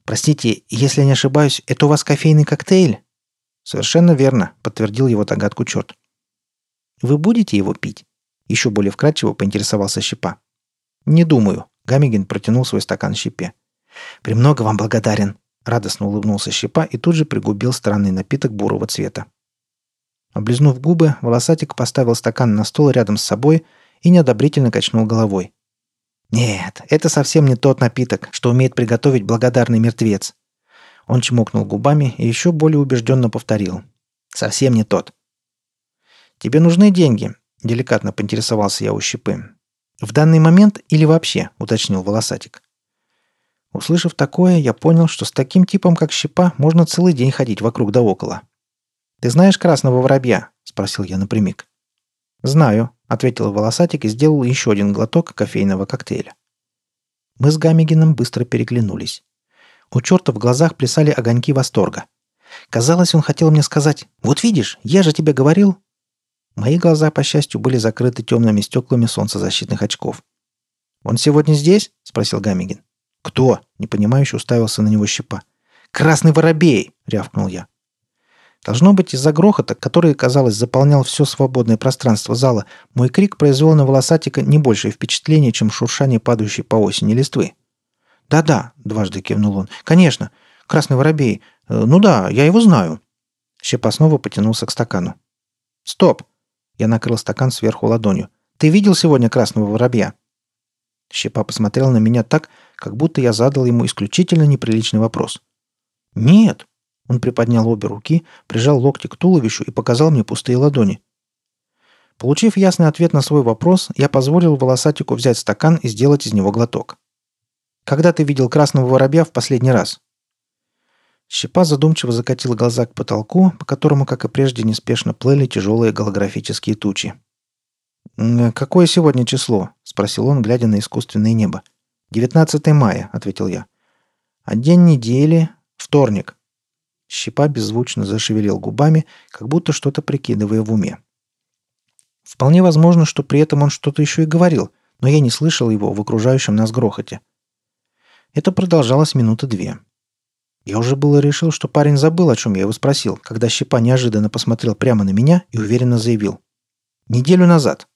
«Простите, если не ошибаюсь, это у вас кофейный коктейль?» «Совершенно верно», — подтвердил его догадку черт. «Вы будете его пить?» Еще более вкратчиво поинтересовался Щепа. «Не думаю», — Гамигин протянул свой стакан Щепе. «Премного вам благодарен», — радостно улыбнулся Щепа и тут же пригубил странный напиток бурого цвета. Облизнув губы, волосатик поставил стакан на стол рядом с собой и неодобрительно качнул головой. «Нет, это совсем не тот напиток, что умеет приготовить благодарный мертвец». Он чмокнул губами и еще более убежденно повторил. «Совсем не тот». «Тебе нужны деньги?» – деликатно поинтересовался я у щепы. «В данный момент или вообще?» – уточнил волосатик. Услышав такое, я понял, что с таким типом, как щепа, можно целый день ходить вокруг да около. «Ты знаешь красного воробья?» – спросил я напрямик. «Знаю», — ответил волосатик и сделал еще один глоток кофейного коктейля. Мы с Гамигином быстро переглянулись. У черта в глазах плясали огоньки восторга. Казалось, он хотел мне сказать «Вот видишь, я же тебе говорил». Мои глаза, по счастью, были закрыты темными стеклами солнцезащитных очков. «Он сегодня здесь?» — спросил Гамигин. «Кто?» — непонимающе уставился на него щепа. «Красный воробей!» — рявкнул я. Должно быть, из-за грохота, который, казалось, заполнял все свободное пространство зала, мой крик произвел на волосатика не большее впечатление, чем шуршание падающей по осени листвы. «Да-да», — дважды кивнул он, — «конечно. Красный воробей. Э, ну да, я его знаю». Щепа снова потянулся к стакану. «Стоп!» Я накрыл стакан сверху ладонью. «Ты видел сегодня красного воробья?» Щепа посмотрел на меня так, как будто я задал ему исключительно неприличный вопрос. «Нет», он приподнял обе руки, прижал локти к туловищу и показал мне пустые ладони. Получив ясный ответ на свой вопрос, я позволил волосатику взять стакан и сделать из него глоток. «Когда ты видел красного воробья в последний раз?» Щепа задумчиво закатила глаза к потолку, по которому, как и прежде, неспешно плыли тяжелые голографические тучи. «Какое сегодня число?» — спросил он, глядя на искусственное небо. «19 мая», — ответил я. «А день недели — вторник». Щепа беззвучно зашевелил губами, как будто что-то прикидывая в уме. Вполне возможно, что при этом он что-то еще и говорил, но я не слышал его в окружающем нас грохоте. Это продолжалось минуты две. Я уже было решил, что парень забыл, о чем я его спросил, когда Щепа неожиданно посмотрел прямо на меня и уверенно заявил. «Неделю назад».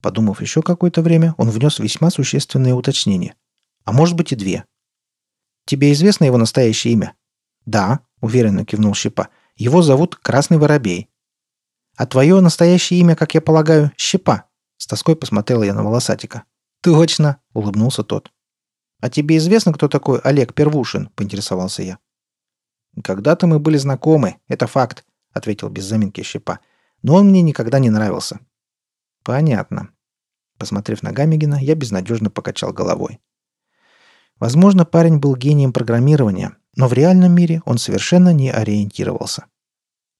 Подумав еще какое-то время, он внес весьма существенные уточнения. А может быть и две. «Тебе известно его настоящее имя?» «Да», — уверенно кивнул Щепа. «Его зовут Красный Воробей». «А твое настоящее имя, как я полагаю, Щепа?» С тоской посмотрела я на волосатика. «Точно!» — улыбнулся тот. «А тебе известно, кто такой Олег Первушин?» — поинтересовался я. «Когда-то мы были знакомы, это факт», — ответил без заминки Щепа. «Но он мне никогда не нравился». «Понятно». Посмотрев на Гамигина, я безнадежно покачал головой. Возможно, парень был гением программирования, но в реальном мире он совершенно не ориентировался.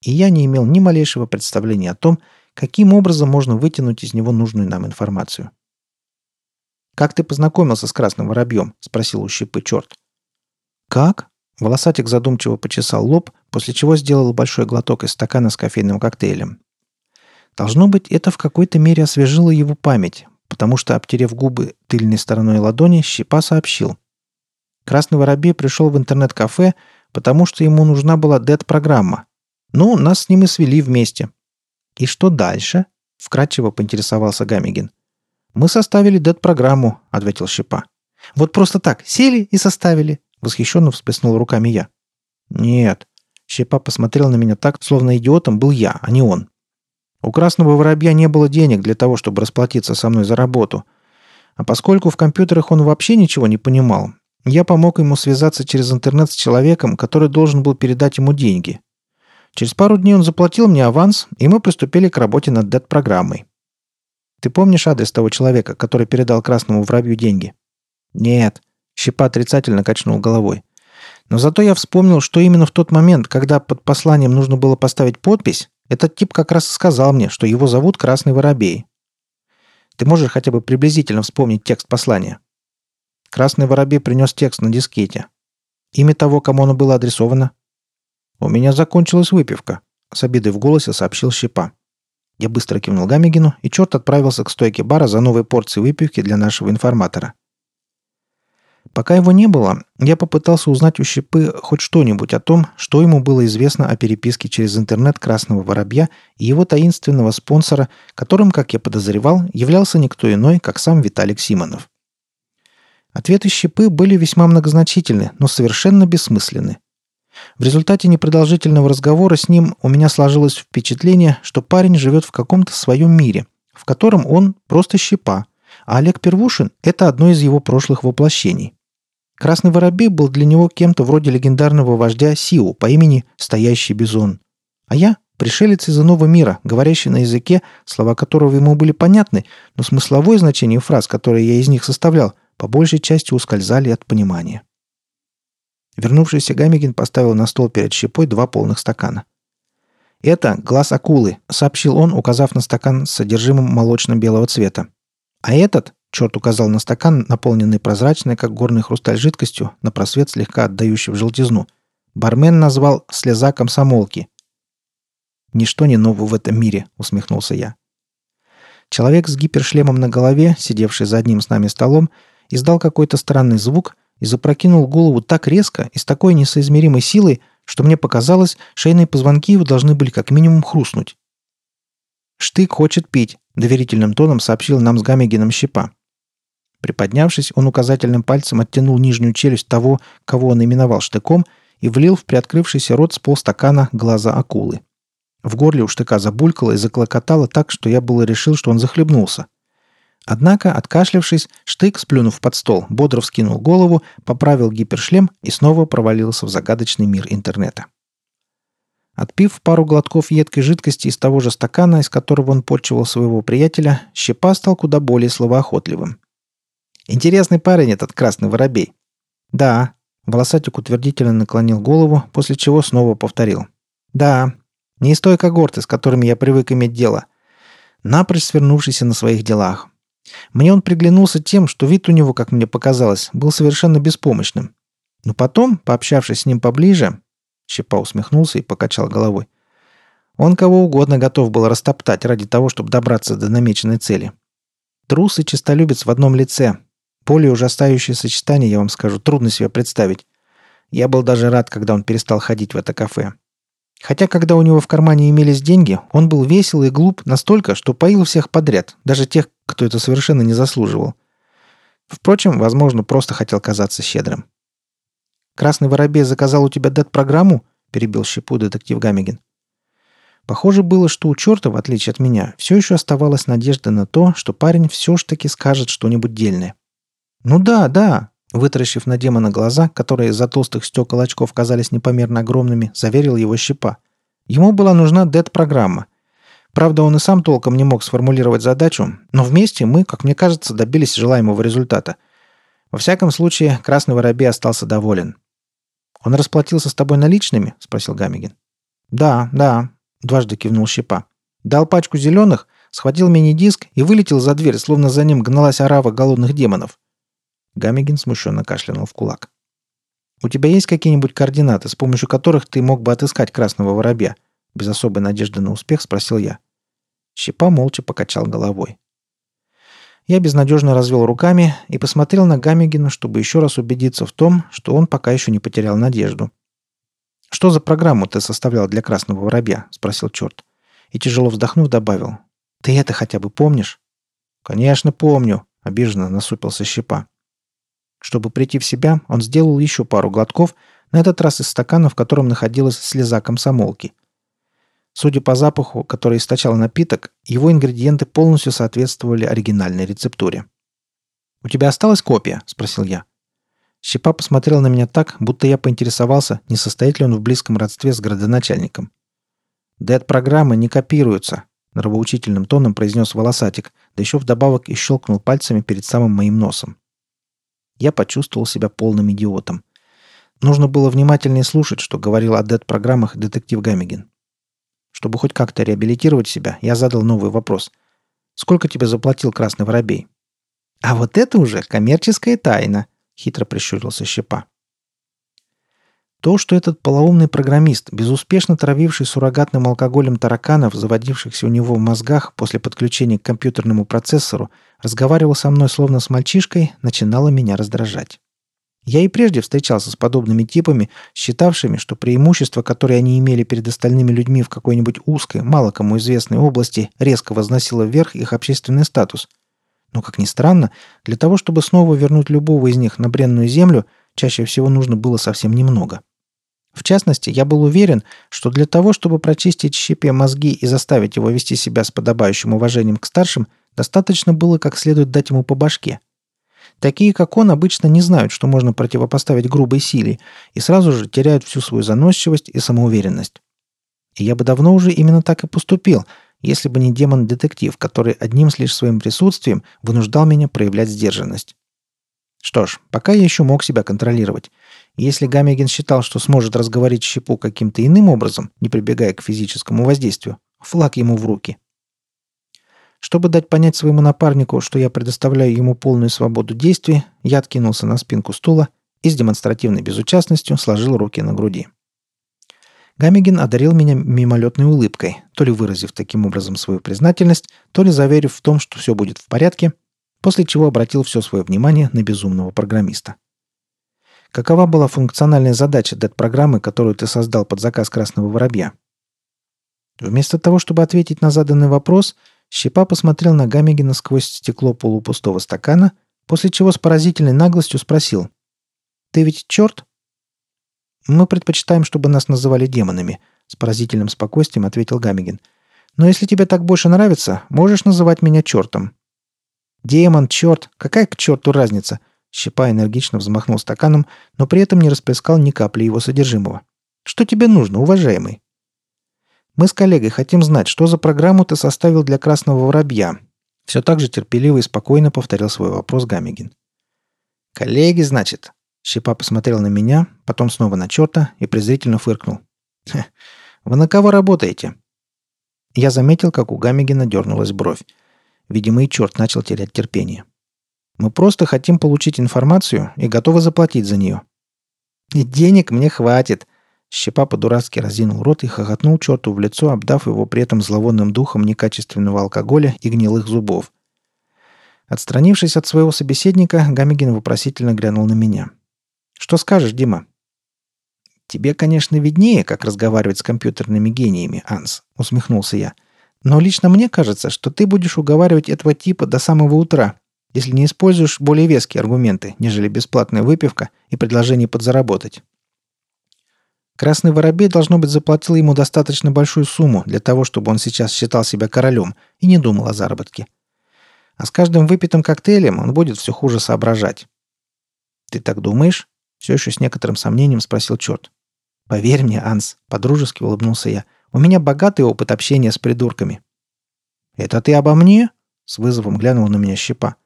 И я не имел ни малейшего представления о том, каким образом можно вытянуть из него нужную нам информацию. «Как ты познакомился с красным воробьем?» – спросил у щепы черт. «Как?» – волосатик задумчиво почесал лоб, после чего сделал большой глоток из стакана с кофейным коктейлем. Должно быть, это в какой-то мере освежило его память, потому что, обтерев губы тыльной стороной ладони, щепа сообщил – Красный Воробей пришел в интернет-кафе, потому что ему нужна была дед-программа. Ну, нас с ним и свели вместе. И что дальше? Вкратчиво поинтересовался Гамигин. Мы составили дед-программу, ответил Щепа. Вот просто так, сели и составили. Восхищенно всплеснул руками я. Нет. Щепа посмотрел на меня так, словно идиотом был я, а не он. У красного воробья не было денег для того, чтобы расплатиться со мной за работу. А поскольку в компьютерах он вообще ничего не понимал, я помог ему связаться через интернет с человеком, который должен был передать ему деньги. Через пару дней он заплатил мне аванс, и мы приступили к работе над дед-программой. Ты помнишь адрес того человека, который передал красному воробью деньги? Нет. Щепа отрицательно качнул головой. Но зато я вспомнил, что именно в тот момент, когда под посланием нужно было поставить подпись, этот тип как раз сказал мне, что его зовут Красный Воробей. Ты можешь хотя бы приблизительно вспомнить текст послания? Красный воробей принес текст на дискете. Имя того, кому оно было адресовано? «У меня закончилась выпивка», — с обидой в голосе сообщил Щепа. Я быстро кивнул Гамигину, и черт отправился к стойке бара за новой порцией выпивки для нашего информатора. Пока его не было, я попытался узнать у Щепы хоть что-нибудь о том, что ему было известно о переписке через интернет Красного Воробья и его таинственного спонсора, которым, как я подозревал, являлся никто иной, как сам Виталик Симонов. Ответы щепы были весьма многозначительны, но совершенно бессмысленны. В результате непродолжительного разговора с ним у меня сложилось впечатление, что парень живет в каком-то своем мире, в котором он просто щепа, а Олег Первушин – это одно из его прошлых воплощений. Красный воробей был для него кем-то вроде легендарного вождя Сиу по имени Стоящий Бизон. А я – пришелец из иного мира, говорящий на языке, слова которого ему были понятны, но смысловое значение фраз, которые я из них составлял, по большей части ускользали от понимания. Вернувшийся Гамигин поставил на стол перед щепой два полных стакана. «Это глаз акулы», — сообщил он, указав на стакан с содержимым молочно-белого цвета. «А этот Черт указал на стакан, наполненный прозрачной, как горный хрусталь жидкостью, на просвет слегка отдающий в желтизну. Бармен назвал «слеза комсомолки». «Ничто не ново в этом мире», — усмехнулся я. Человек с гипершлемом на голове, сидевший за одним с нами столом, издал какой-то странный звук и запрокинул голову так резко и с такой несоизмеримой силой, что мне показалось, шейные позвонки его должны были как минимум хрустнуть. «Штык хочет пить», — доверительным тоном сообщил нам с Гамегином Щепа. Приподнявшись, он указательным пальцем оттянул нижнюю челюсть того, кого он именовал штыком, и влил в приоткрывшийся рот с полстакана глаза акулы. В горле у штыка забулькало и заклокотало так, что я было решил, что он захлебнулся. Однако, откашлявшись, штык, сплюнув под стол, бодро вскинул голову, поправил гипершлем и снова провалился в загадочный мир интернета. Отпив пару глотков едкой жидкости из того же стакана, из которого он почивал своего приятеля, Щепа стал куда более словоохотливым. Интересный парень этот красный воробей. Да. Волосатик утвердительно наклонил голову, после чего снова повторил. Да. Не из той когорты, с которыми я привык иметь дело. Напрочь свернувшийся на своих делах. Мне он приглянулся тем, что вид у него, как мне показалось, был совершенно беспомощным. Но потом, пообщавшись с ним поближе, Щепа усмехнулся и покачал головой. Он кого угодно готов был растоптать ради того, чтобы добраться до намеченной цели. Трус и честолюбец в одном лице, более ужасающее сочетание, я вам скажу, трудно себе представить. Я был даже рад, когда он перестал ходить в это кафе. Хотя, когда у него в кармане имелись деньги, он был весел и глуп настолько, что поил всех подряд, даже тех, кто это совершенно не заслуживал. Впрочем, возможно, просто хотел казаться щедрым. «Красный воробей заказал у тебя дед-программу?» – перебил щепу детектив Гамигин. Похоже было, что у черта, в отличие от меня, все еще оставалась надежда на то, что парень все ж таки скажет что-нибудь дельное. «Ну да, да», Вытаращив на демона глаза, которые из-за толстых стекол очков казались непомерно огромными, заверил его щепа. Ему была нужна дед-программа. Правда, он и сам толком не мог сформулировать задачу, но вместе мы, как мне кажется, добились желаемого результата. Во всяком случае, Красный Воробей остался доволен. «Он расплатился с тобой наличными?» – спросил Гамигин. «Да, да», – дважды кивнул Щепа. «Дал пачку зеленых, схватил мини-диск и вылетел за дверь, словно за ним гналась орава голодных демонов. Гамигин смущенно кашлянул в кулак. «У тебя есть какие-нибудь координаты, с помощью которых ты мог бы отыскать красного воробья?» Без особой надежды на успех спросил я. Щепа молча покачал головой. Я безнадежно развел руками и посмотрел на Гамигина, чтобы еще раз убедиться в том, что он пока еще не потерял надежду. «Что за программу ты составлял для красного воробья?» – спросил черт. И тяжело вздохнув, добавил. «Ты это хотя бы помнишь?» «Конечно, помню», – обиженно насупился щепа. Чтобы прийти в себя, он сделал еще пару глотков, на этот раз из стакана, в котором находилась слеза комсомолки. Судя по запаху, который источал напиток, его ингредиенты полностью соответствовали оригинальной рецептуре. «У тебя осталась копия?» – спросил я. Щепа посмотрел на меня так, будто я поинтересовался, не состоит ли он в близком родстве с градоначальником. «Дэд-программы не копируются», – нравоучительным тоном произнес волосатик, да еще вдобавок и щелкнул пальцами перед самым моим носом. Я почувствовал себя полным идиотом. Нужно было внимательнее слушать, что говорил о дед-программах детектив Гамигин. Чтобы хоть как-то реабилитировать себя, я задал новый вопрос. «Сколько тебе заплатил Красный Воробей?» «А вот это уже коммерческая тайна», — хитро прищурился Щепа. То, что этот полоумный программист, безуспешно травивший суррогатным алкоголем тараканов, заводившихся у него в мозгах после подключения к компьютерному процессору, разговаривал со мной словно с мальчишкой, начинало меня раздражать. Я и прежде встречался с подобными типами, считавшими, что преимущество, которое они имели перед остальными людьми в какой-нибудь узкой, мало кому известной области, резко возносило вверх их общественный статус. Но, как ни странно, для того, чтобы снова вернуть любого из них на бренную землю, чаще всего нужно было совсем немного. В частности, я был уверен, что для того, чтобы прочистить щепе мозги и заставить его вести себя с подобающим уважением к старшим, достаточно было как следует дать ему по башке. Такие, как он, обычно не знают, что можно противопоставить грубой силе, и сразу же теряют всю свою заносчивость и самоуверенность. И я бы давно уже именно так и поступил, если бы не демон-детектив, который одним лишь своим присутствием вынуждал меня проявлять сдержанность. Что ж, пока я еще мог себя контролировать. Если Гамегин считал, что сможет разговорить щепу каким-то иным образом, не прибегая к физическому воздействию, флаг ему в руки. Чтобы дать понять своему напарнику, что я предоставляю ему полную свободу действий, я откинулся на спинку стула и с демонстративной безучастностью сложил руки на груди. Гамегин одарил меня мимолетной улыбкой, то ли выразив таким образом свою признательность, то ли заверив в том, что все будет в порядке – после чего обратил все свое внимание на безумного программиста. Какова была функциональная задача дет-программы, которую ты создал под заказ Красного Воробья? Вместо того, чтобы ответить на заданный вопрос, Щепа посмотрел на Гамегина сквозь стекло полупустого стакана, после чего с поразительной наглостью спросил. «Ты ведь черт?» «Мы предпочитаем, чтобы нас называли демонами», — с поразительным спокойствием ответил Гамегин. «Но если тебе так больше нравится, можешь называть меня чертом. «Демон, черт! Какая к черту разница?» Щепа энергично взмахнул стаканом, но при этом не расплескал ни капли его содержимого. «Что тебе нужно, уважаемый?» «Мы с коллегой хотим знать, что за программу ты составил для Красного Воробья?» Все так же терпеливо и спокойно повторил свой вопрос Гамигин. «Коллеги, значит?» Щепа посмотрел на меня, потом снова на черта и презрительно фыркнул. «Вы на кого работаете?» Я заметил, как у Гамигина дернулась бровь. Видимо, и черт начал терять терпение. Мы просто хотим получить информацию и готовы заплатить за нее. И денег мне хватит. Щепа по-дурацки разинул рот и хохотнул черту в лицо, обдав его при этом зловонным духом некачественного алкоголя и гнилых зубов. Отстранившись от своего собеседника, Гамигин вопросительно глянул на меня. «Что скажешь, Дима?» «Тебе, конечно, виднее, как разговаривать с компьютерными гениями, Анс», — усмехнулся я. — но лично мне кажется, что ты будешь уговаривать этого типа до самого утра, если не используешь более веские аргументы, нежели бесплатная выпивка и предложение подзаработать. Красный воробей, должно быть, заплатил ему достаточно большую сумму для того, чтобы он сейчас считал себя королем и не думал о заработке. А с каждым выпитым коктейлем он будет все хуже соображать. «Ты так думаешь?» — все еще с некоторым сомнением спросил черт. «Поверь мне, Анс», — подружески улыбнулся я, у меня богатый опыт общения с придурками». «Это ты обо мне?» — с вызовом глянул на меня щепа.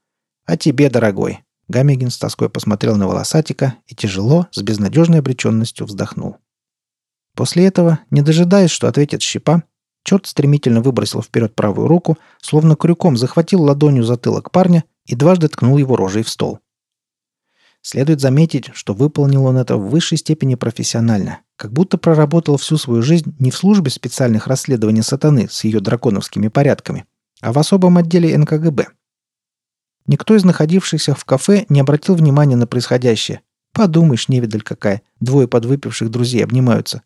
«А тебе, дорогой». Гамегин с тоской посмотрел на волосатика и тяжело, с безнадежной обреченностью вздохнул. После этого, не дожидаясь, что ответит щепа, черт стремительно выбросил вперед правую руку, словно крюком захватил ладонью затылок парня и дважды ткнул его рожей в стол. Следует заметить, что выполнил он это в высшей степени профессионально, как будто проработал всю свою жизнь не в службе специальных расследований сатаны с ее драконовскими порядками, а в особом отделе НКГБ. Никто из находившихся в кафе не обратил внимания на происходящее. Подумаешь, невидаль какая, двое подвыпивших друзей обнимаются.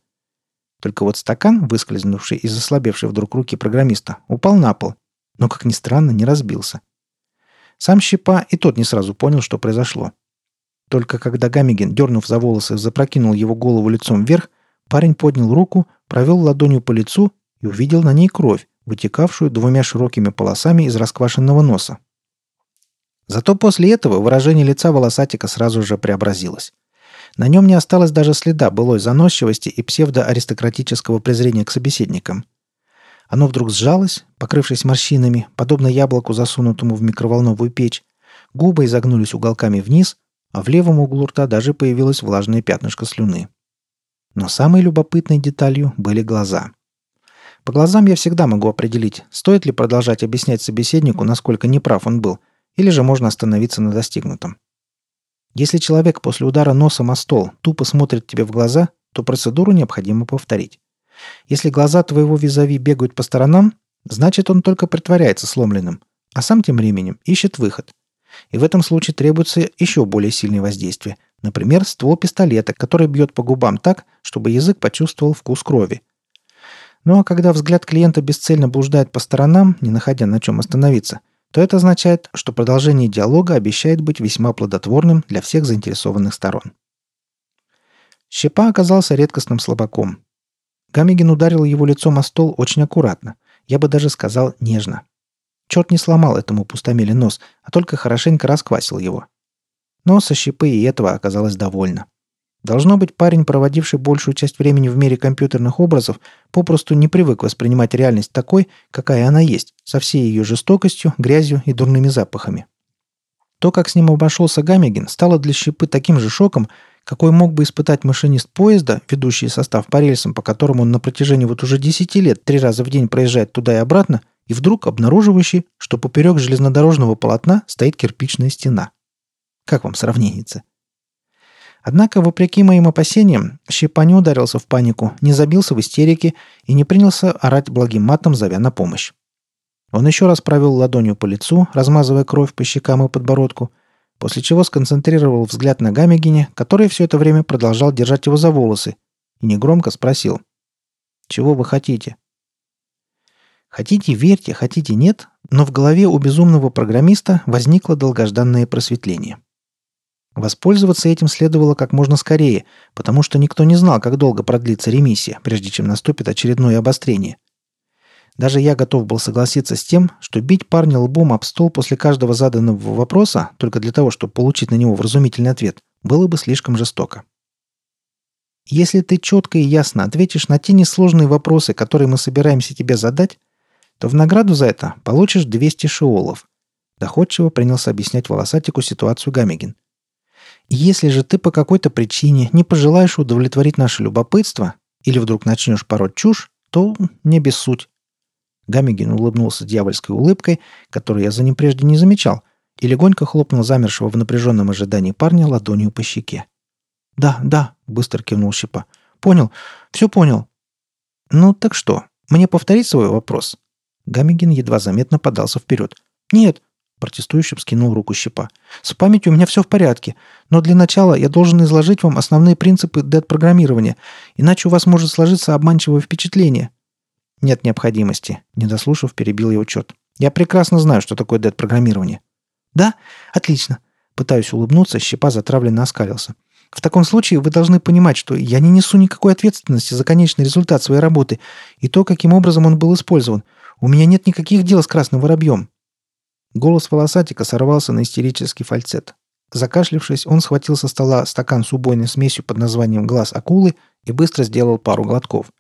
Только вот стакан, выскользнувший из ослабевшей вдруг руки программиста, упал на пол, но, как ни странно, не разбился. Сам Щепа и тот не сразу понял, что произошло – только когда Гамигин, дернув за волосы, запрокинул его голову лицом вверх, парень поднял руку, провел ладонью по лицу и увидел на ней кровь, вытекавшую двумя широкими полосами из расквашенного носа. Зато после этого выражение лица волосатика сразу же преобразилось. На нем не осталось даже следа былой заносчивости и псевдоаристократического презрения к собеседникам. Оно вдруг сжалось, покрывшись морщинами, подобно яблоку, засунутому в микроволновую печь, губы изогнулись уголками вниз, а в левом углу рта даже появилось влажное пятнышко слюны. Но самой любопытной деталью были глаза. По глазам я всегда могу определить, стоит ли продолжать объяснять собеседнику, насколько неправ он был, или же можно остановиться на достигнутом. Если человек после удара носом о стол тупо смотрит тебе в глаза, то процедуру необходимо повторить. Если глаза твоего визави бегают по сторонам, значит он только притворяется сломленным, а сам тем временем ищет выход – и в этом случае требуется еще более сильное воздействие. Например, ствол пистолета, который бьет по губам так, чтобы язык почувствовал вкус крови. Ну а когда взгляд клиента бесцельно блуждает по сторонам, не находя на чем остановиться, то это означает, что продолжение диалога обещает быть весьма плодотворным для всех заинтересованных сторон. Щепа оказался редкостным слабаком. Гамигин ударил его лицом о стол очень аккуратно. Я бы даже сказал нежно. Черт не сломал этому пустомеле нос, а только хорошенько расквасил его. Но со щепы и этого оказалось довольно. Должно быть, парень, проводивший большую часть времени в мире компьютерных образов, попросту не привык воспринимать реальность такой, какая она есть, со всей ее жестокостью, грязью и дурными запахами. То, как с ним обошелся Гамегин, стало для щепы таким же шоком, какой мог бы испытать машинист поезда, ведущий состав по рельсам, по которому он на протяжении вот уже 10 лет три раза в день проезжает туда и обратно, и вдруг обнаруживающий, что поперек железнодорожного полотна стоит кирпичная стена. Как вам сравнение-то? Однако, вопреки моим опасениям, Щепа не ударился в панику, не забился в истерике и не принялся орать благим матом, зовя на помощь. Он еще раз провел ладонью по лицу, размазывая кровь по щекам и подбородку, после чего сконцентрировал взгляд на Гамегине, который все это время продолжал держать его за волосы, и негромко спросил. «Чего вы хотите?» Хотите верьте, хотите нет, но в голове у безумного программиста возникло долгожданное просветление. Воспользоваться этим следовало как можно скорее, потому что никто не знал, как долго продлится ремиссия, прежде чем наступит очередное обострение. Даже я готов был согласиться с тем, что бить парня лбом об стол после каждого заданного вопроса, только для того, чтобы получить на него вразумительный ответ, было бы слишком жестоко. Если ты четко и ясно ответишь на те несложные вопросы, которые мы собираемся тебе задать, то в награду за это получишь 200 шиолов. Доходчиво принялся объяснять волосатику ситуацию Гамегин. Если же ты по какой-то причине не пожелаешь удовлетворить наше любопытство или вдруг начнешь пороть чушь, то не без суть. Гамигин улыбнулся дьявольской улыбкой, которую я за ним прежде не замечал, и легонько хлопнул замершего в напряженном ожидании парня ладонью по щеке. «Да, да», — быстро кивнул Щепа. «Понял. Все понял». «Ну так что, мне повторить свой вопрос?» Гамигин едва заметно подался вперед. «Нет!» – протестующим скинул руку щепа. «С памятью у меня все в порядке, но для начала я должен изложить вам основные принципы дет-программирования, иначе у вас может сложиться обманчивое впечатление». «Нет необходимости», – не дослушав, перебил его черт. «Я прекрасно знаю, что такое дет-программирование». «Да? Отлично!» Пытаюсь улыбнуться, щепа затравленно оскалился. В таком случае вы должны понимать, что я не несу никакой ответственности за конечный результат своей работы и то, каким образом он был использован. У меня нет никаких дел с красным воробьем». Голос волосатика сорвался на истерический фальцет. Закашлившись, он схватил со стола стакан с убойной смесью под названием «Глаз акулы» и быстро сделал пару глотков.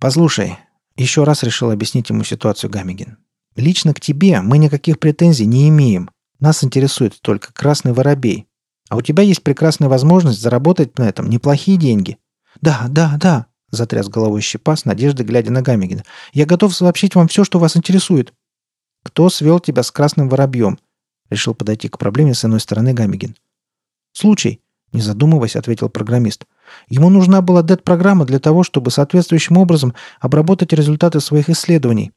«Послушай», — еще раз решил объяснить ему ситуацию Гамигин. «Лично к тебе мы никаких претензий не имеем. Нас интересует только красный воробей. А у тебя есть прекрасная возможность заработать на этом неплохие деньги». «Да, да, да», Затряс головой щепа с надеждой, глядя на Гамигина. «Я готов сообщить вам все, что вас интересует». «Кто свел тебя с красным воробьем?» Решил подойти к проблеме с иной стороны Гамигин. «Случай», — не задумываясь, ответил программист. «Ему нужна была дет-программа для того, чтобы соответствующим образом обработать результаты своих исследований.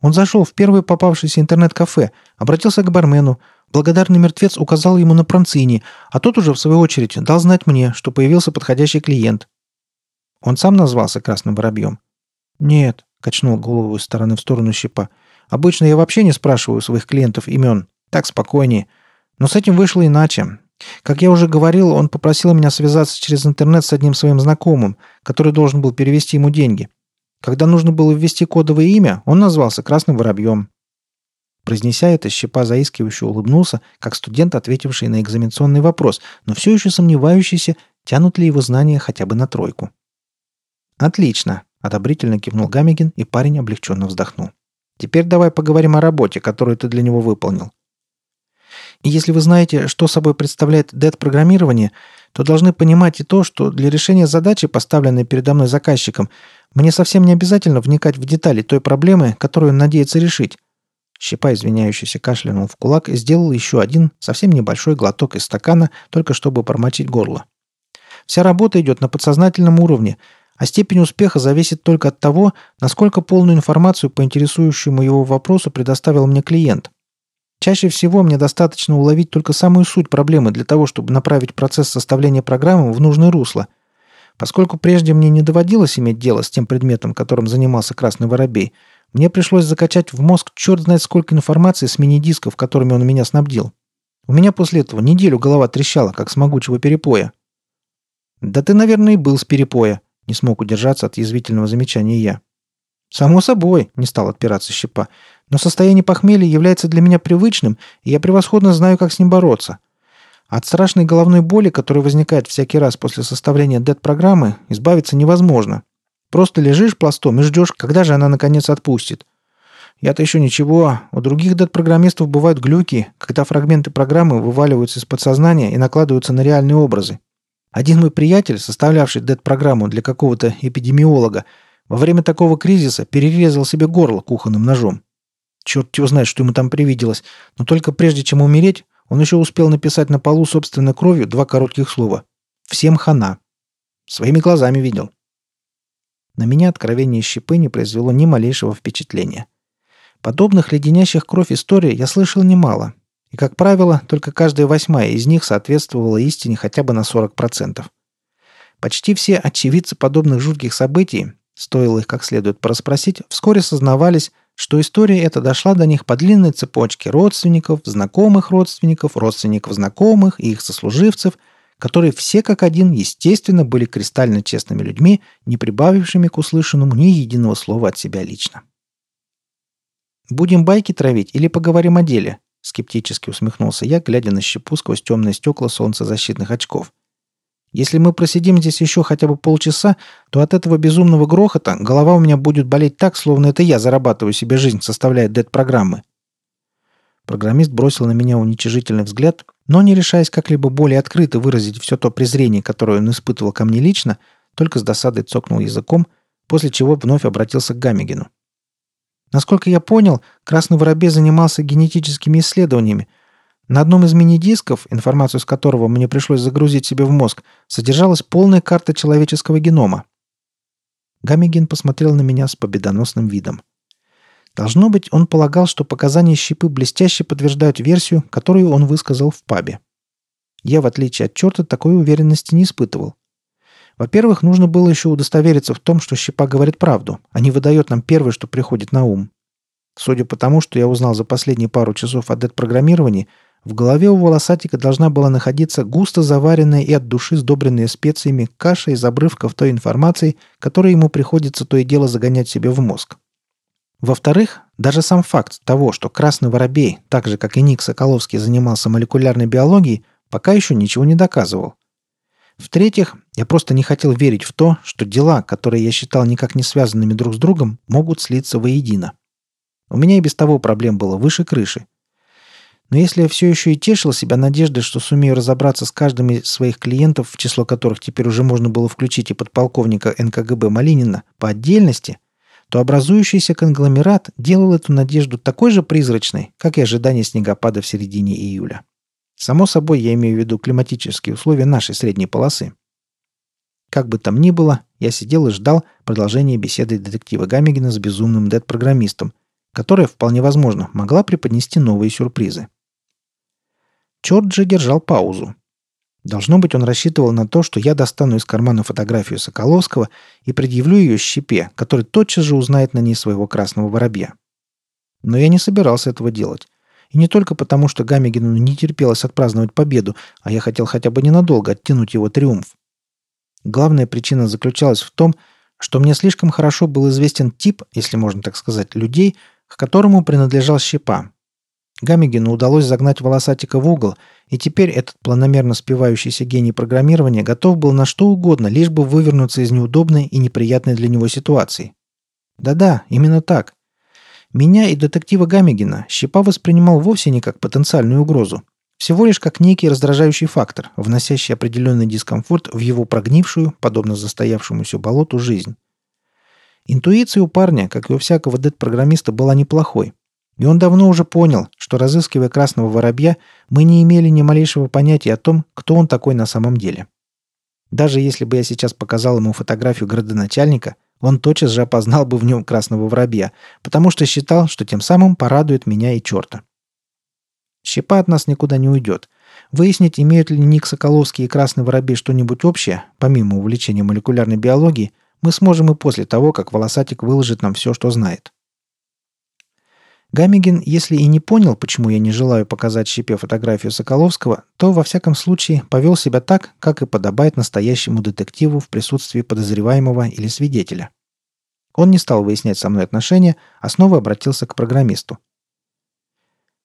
Он зашел в первое попавшееся интернет-кафе, обратился к бармену. Благодарный мертвец указал ему на Пранцини, а тот уже, в свою очередь, дал знать мне, что появился подходящий клиент. Он сам назвался красным воробьем? Нет, качнул голову из стороны в сторону щепа. Обычно я вообще не спрашиваю своих клиентов имен. Так спокойнее. Но с этим вышло иначе. Как я уже говорил, он попросил меня связаться через интернет с одним своим знакомым, который должен был перевести ему деньги. Когда нужно было ввести кодовое имя, он назвался Красным Воробьем. Произнеся это, Щепа заискивающе улыбнулся, как студент, ответивший на экзаменационный вопрос, но все еще сомневающийся, тянут ли его знания хотя бы на тройку. «Отлично», — одобрительно кивнул Гамигин, и парень облегченно вздохнул. «Теперь давай поговорим о работе, которую ты для него выполнил. И если вы знаете, что собой представляет дет-программирование, то должны понимать и то, что для решения задачи, поставленной передо мной заказчиком, мне совсем не обязательно вникать в детали той проблемы, которую он надеется решить. Щепа, извиняющийся, кашлянул в кулак и сделал еще один, совсем небольшой глоток из стакана, только чтобы промочить горло. Вся работа идет на подсознательном уровне, а степень успеха зависит только от того, насколько полную информацию по интересующему его вопросу предоставил мне клиент. Чаще всего мне достаточно уловить только самую суть проблемы для того, чтобы направить процесс составления программы в нужное русло. Поскольку прежде мне не доводилось иметь дело с тем предметом, которым занимался Красный Воробей, мне пришлось закачать в мозг черт знает сколько информации с мини-дисков, которыми он меня снабдил. У меня после этого неделю голова трещала, как с могучего перепоя. «Да ты, наверное, и был с перепоя», — не смог удержаться от язвительного замечания я. «Само собой», — не стал отпираться щепа, «но состояние похмелья является для меня привычным, и я превосходно знаю, как с ним бороться. От страшной головной боли, которая возникает всякий раз после составления дед-программы, избавиться невозможно. Просто лежишь пластом и ждешь, когда же она наконец отпустит. Я-то еще ничего. У других дед-программистов бывают глюки, когда фрагменты программы вываливаются из подсознания и накладываются на реальные образы. Один мой приятель, составлявший дед-программу для какого-то эпидемиолога, во время такого кризиса перерезал себе горло кухонным ножом. Черт его знает, что ему там привиделось, но только прежде чем умереть, он еще успел написать на полу собственной кровью два коротких слова. «Всем хана». Своими глазами видел. На меня откровение щепы не произвело ни малейшего впечатления. Подобных леденящих кровь историй я слышал немало. И, как правило, только каждая восьмая из них соответствовала истине хотя бы на 40%. Почти все очевидцы подобных жутких событий, стоило их как следует порасспросить, вскоре сознавались, что история эта дошла до них по длинной цепочке родственников, знакомых родственников, родственников знакомых и их сослуживцев, которые все как один, естественно, были кристально честными людьми, не прибавившими к услышанному ни единого слова от себя лично. «Будем байки травить или поговорим о деле?» — скептически усмехнулся я, глядя на щепу сквозь темные стекла солнцезащитных очков. Если мы просидим здесь еще хотя бы полчаса, то от этого безумного грохота голова у меня будет болеть так, словно это я зарабатываю себе жизнь, составляя дед-программы. Программист бросил на меня уничижительный взгляд, но не решаясь как-либо более открыто выразить все то презрение, которое он испытывал ко мне лично, только с досадой цокнул языком, после чего вновь обратился к Гамегину. Насколько я понял, Красный Воробей занимался генетическими исследованиями, на одном из мини-дисков, информацию с которого мне пришлось загрузить себе в мозг, содержалась полная карта человеческого генома. Гамигин посмотрел на меня с победоносным видом. Должно быть, он полагал, что показания щипы блестяще подтверждают версию, которую он высказал в пабе. Я, в отличие от черта, такой уверенности не испытывал. Во-первых, нужно было еще удостовериться в том, что щипа говорит правду, а не выдает нам первое, что приходит на ум. Судя по тому, что я узнал за последние пару часов о дед-программировании, в голове у волосатика должна была находиться густо заваренная и от души сдобренная специями каша из обрывков той информации, которую ему приходится то и дело загонять себе в мозг. Во-вторых, даже сам факт того, что Красный Воробей, так же как и Ник Соколовский, занимался молекулярной биологией, пока еще ничего не доказывал. В-третьих, я просто не хотел верить в то, что дела, которые я считал никак не связанными друг с другом, могут слиться воедино. У меня и без того проблем было выше крыши – но если я все еще и тешил себя надеждой, что сумею разобраться с каждым из своих клиентов, в число которых теперь уже можно было включить и подполковника НКГБ Малинина, по отдельности, то образующийся конгломерат делал эту надежду такой же призрачной, как и ожидание снегопада в середине июля. Само собой, я имею в виду климатические условия нашей средней полосы. Как бы там ни было, я сидел и ждал продолжения беседы детектива Гамигина с безумным дед-программистом, которая, вполне возможно, могла преподнести новые сюрпризы. Черт же держал паузу. Должно быть, он рассчитывал на то, что я достану из кармана фотографию Соколовского и предъявлю ее щепе, который тотчас же узнает на ней своего красного воробья. Но я не собирался этого делать. И не только потому, что Гамигину не терпелось отпраздновать победу, а я хотел хотя бы ненадолго оттянуть его триумф. Главная причина заключалась в том, что мне слишком хорошо был известен тип, если можно так сказать, людей, к которому принадлежал щепа, Гамигину удалось загнать волосатика в угол, и теперь этот планомерно спивающийся гений программирования готов был на что угодно, лишь бы вывернуться из неудобной и неприятной для него ситуации. Да-да, именно так. Меня и детектива Гамигина Щепа воспринимал вовсе не как потенциальную угрозу, всего лишь как некий раздражающий фактор, вносящий определенный дискомфорт в его прогнившую, подобно застоявшемуся болоту, жизнь. Интуиция у парня, как и у всякого дед-программиста, была неплохой, и он давно уже понял, что разыскивая красного воробья, мы не имели ни малейшего понятия о том, кто он такой на самом деле. Даже если бы я сейчас показал ему фотографию градоначальника, он тотчас же опознал бы в нем красного воробья, потому что считал, что тем самым порадует меня и черта. Щепа от нас никуда не уйдет. Выяснить, имеют ли Ник Соколовский и Красный Воробей что-нибудь общее, помимо увлечения молекулярной биологией, мы сможем и после того, как волосатик выложит нам все, что знает. Гамигин, если и не понял, почему я не желаю показать Щепе фотографию Соколовского, то, во всяком случае, повел себя так, как и подобает настоящему детективу в присутствии подозреваемого или свидетеля. Он не стал выяснять со мной отношения, а снова обратился к программисту.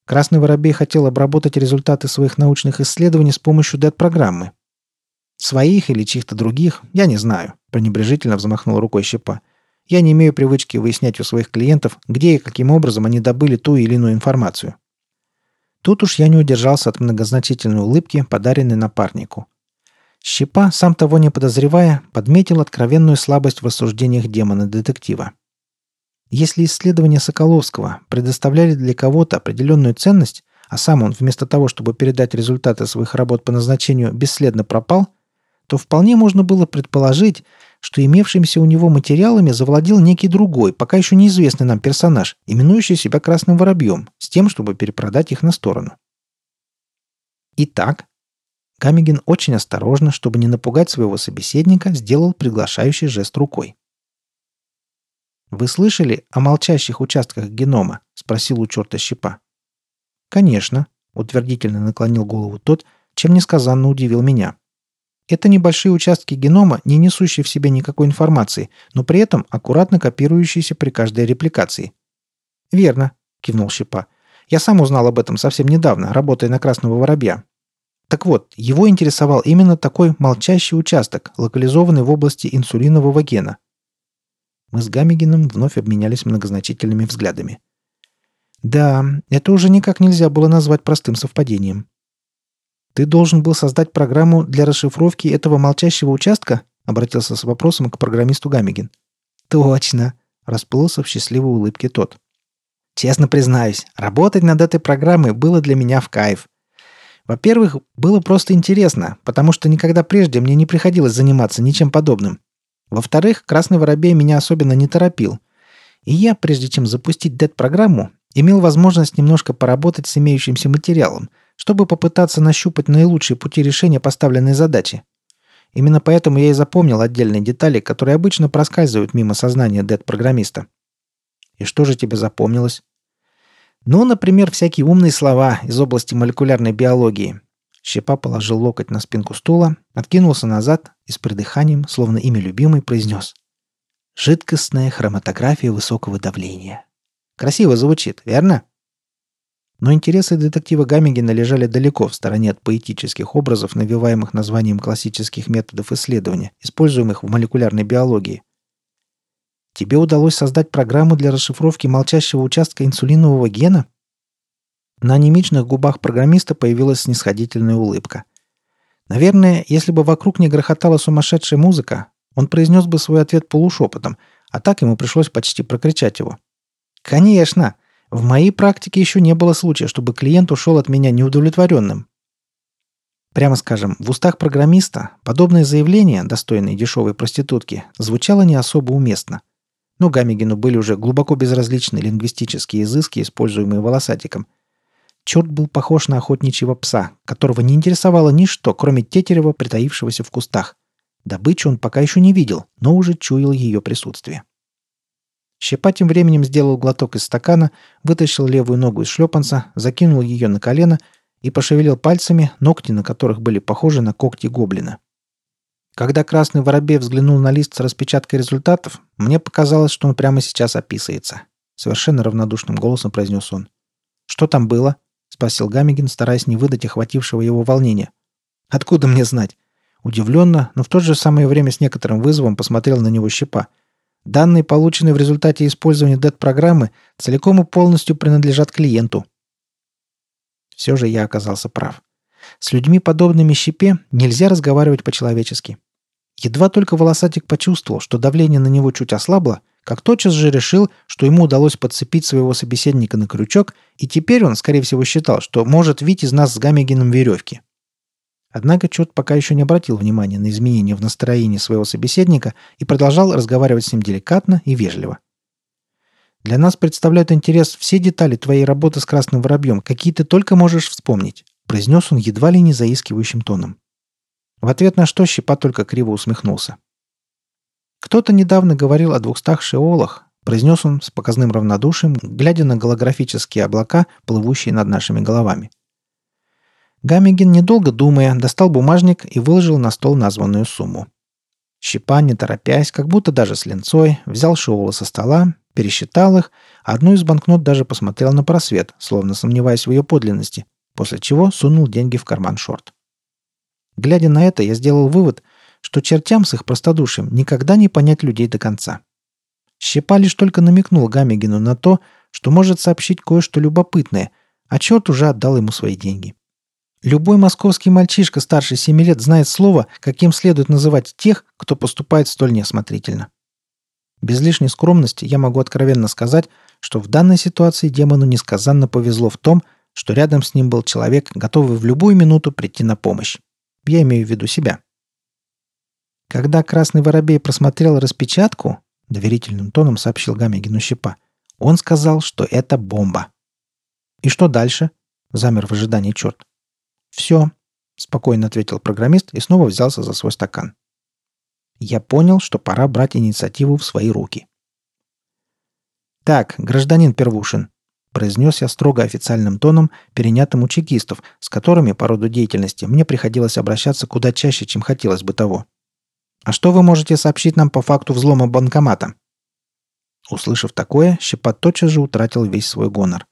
Красный воробей хотел обработать результаты своих научных исследований с помощью DET-программы. Своих или чьих-то других, я не знаю, пренебрежительно взмахнул рукой Щепа – я не имею привычки выяснять у своих клиентов, где и каким образом они добыли ту или иную информацию. Тут уж я не удержался от многозначительной улыбки, подаренной напарнику. Щепа, сам того не подозревая, подметил откровенную слабость в рассуждениях демона-детектива. Если исследования Соколовского предоставляли для кого-то определенную ценность, а сам он вместо того, чтобы передать результаты своих работ по назначению, бесследно пропал, то вполне можно было предположить, что имевшимися у него материалами завладел некий другой, пока еще неизвестный нам персонаж, именующий себя Красным Воробьем, с тем, чтобы перепродать их на сторону. Итак, Камигин очень осторожно, чтобы не напугать своего собеседника, сделал приглашающий жест рукой. «Вы слышали о молчащих участках генома?» – спросил у черта щепа. «Конечно», – утвердительно наклонил голову тот, чем несказанно удивил меня. Это небольшие участки генома, не несущие в себе никакой информации, но при этом аккуратно копирующиеся при каждой репликации. «Верно», — кивнул Щепа. «Я сам узнал об этом совсем недавно, работая на Красного Воробья. Так вот, его интересовал именно такой молчащий участок, локализованный в области инсулинового гена. Мы с Гамигином вновь обменялись многозначительными взглядами. Да, это уже никак нельзя было назвать простым совпадением. «Ты должен был создать программу для расшифровки этого молчащего участка?» — обратился с вопросом к программисту Гамигин. «Точно!» — расплылся в счастливой улыбке тот. «Честно признаюсь, работать над этой программой было для меня в кайф. Во-первых, было просто интересно, потому что никогда прежде мне не приходилось заниматься ничем подобным. Во-вторых, Красный Воробей меня особенно не торопил. И я, прежде чем запустить DET-программу, имел возможность немножко поработать с имеющимся материалом — чтобы попытаться нащупать наилучшие пути решения поставленной задачи. Именно поэтому я и запомнил отдельные детали, которые обычно проскальзывают мимо сознания дед-программиста. И что же тебе запомнилось? Ну, например, всякие умные слова из области молекулярной биологии. Щепа положил локоть на спинку стула, откинулся назад и с придыханием, словно имя любимый, произнес. «Жидкостная хроматография высокого давления». Красиво звучит, верно? Но интересы детектива Гаммигена лежали далеко в стороне от поэтических образов, навиваемых названием классических методов исследования, используемых в молекулярной биологии. Тебе удалось создать программу для расшифровки молчащего участка инсулинового гена? На анемичных губах программиста появилась снисходительная улыбка. Наверное, если бы вокруг не грохотала сумасшедшая музыка, он произнес бы свой ответ полушепотом, а так ему пришлось почти прокричать его. «Конечно! В моей практике еще не было случая, чтобы клиент ушел от меня неудовлетворенным. Прямо скажем, в устах программиста подобное заявление, достойное дешевой проститутки, звучало не особо уместно. Но Гамигину были уже глубоко безразличны лингвистические изыски, используемые волосатиком. Черт был похож на охотничьего пса, которого не интересовало ничто, кроме тетерева, притаившегося в кустах. Добычу он пока еще не видел, но уже чуял ее присутствие. Щепа тем временем сделал глоток из стакана, вытащил левую ногу из шлепанца, закинул ее на колено и пошевелил пальцами, ногти на которых были похожи на когти гоблина. Когда красный воробей взглянул на лист с распечаткой результатов, мне показалось, что он прямо сейчас описывается. Совершенно равнодушным голосом произнес он. «Что там было?» — спросил Гамигин, стараясь не выдать охватившего его волнения. «Откуда мне знать?» Удивленно, но в то же самое время с некоторым вызовом посмотрел на него щепа — Данные, полученные в результате использования DET-программы, целиком и полностью принадлежат клиенту. Все же я оказался прав. С людьми, подобными щепе, нельзя разговаривать по-человечески. Едва только волосатик почувствовал, что давление на него чуть ослабло, как тотчас же решил, что ему удалось подцепить своего собеседника на крючок, и теперь он, скорее всего, считал, что может вить из нас с Гамегином веревки. Однако Чот пока еще не обратил внимания на изменения в настроении своего собеседника и продолжал разговаривать с ним деликатно и вежливо. «Для нас представляют интерес все детали твоей работы с красным воробьем, какие ты только можешь вспомнить», произнес он едва ли не заискивающим тоном. В ответ на что Щепа только криво усмехнулся. Кто-то недавно говорил о двухстах шеолах, произнес он с показным равнодушием, глядя на голографические облака, плывущие над нашими головами. Гаммиген, недолго думая, достал бумажник и выложил на стол названную сумму. Щепа, не торопясь, как будто даже с ленцой, взял шоула со стола, пересчитал их, а одну из банкнот даже посмотрел на просвет, словно сомневаясь в ее подлинности, после чего сунул деньги в карман шорт. Глядя на это, я сделал вывод, что чертям с их простодушием никогда не понять людей до конца. Щепа лишь только намекнул Гамигину на то, что может сообщить кое-что любопытное, а черт уже отдал ему свои деньги. Любой московский мальчишка старше семи лет знает слово, каким следует называть тех, кто поступает столь неосмотрительно. Без лишней скромности я могу откровенно сказать, что в данной ситуации демону несказанно повезло в том, что рядом с ним был человек, готовый в любую минуту прийти на помощь. Я имею в виду себя. Когда Красный Воробей просмотрел распечатку, доверительным тоном сообщил Гамегину Щепа, он сказал, что это бомба. «И что дальше?» – замер в ожидании черт. «Все», — спокойно ответил программист и снова взялся за свой стакан. Я понял, что пора брать инициативу в свои руки. «Так, гражданин Первушин», — произнес я строго официальным тоном, перенятым у чекистов, с которыми по роду деятельности мне приходилось обращаться куда чаще, чем хотелось бы того. «А что вы можете сообщить нам по факту взлома банкомата?» Услышав такое, Щепа тотчас же утратил весь свой гонор.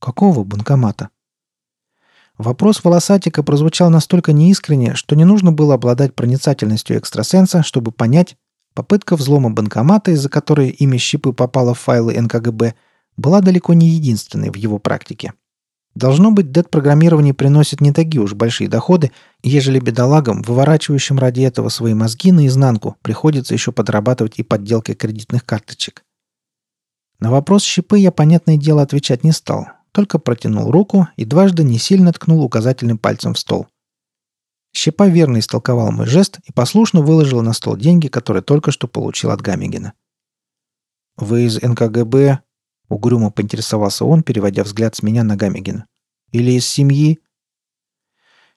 «Какого банкомата?» Вопрос волосатика прозвучал настолько неискренне, что не нужно было обладать проницательностью экстрасенса, чтобы понять, попытка взлома банкомата, из-за которой имя Щипы попало в файлы НКГБ, была далеко не единственной в его практике. Должно быть, дет-программирование приносит не такие уж большие доходы, ежели бедолагам, выворачивающим ради этого свои мозги наизнанку, приходится еще подрабатывать и подделкой кредитных карточек. На вопрос Щипы я, понятное дело, отвечать не стал, только протянул руку и дважды не сильно ткнул указательным пальцем в стол. Щепа верно истолковал мой жест и послушно выложил на стол деньги, которые только что получил от Гамигина. «Вы из НКГБ?» — угрюмо поинтересовался он, переводя взгляд с меня на Гамигина. «Или из семьи?»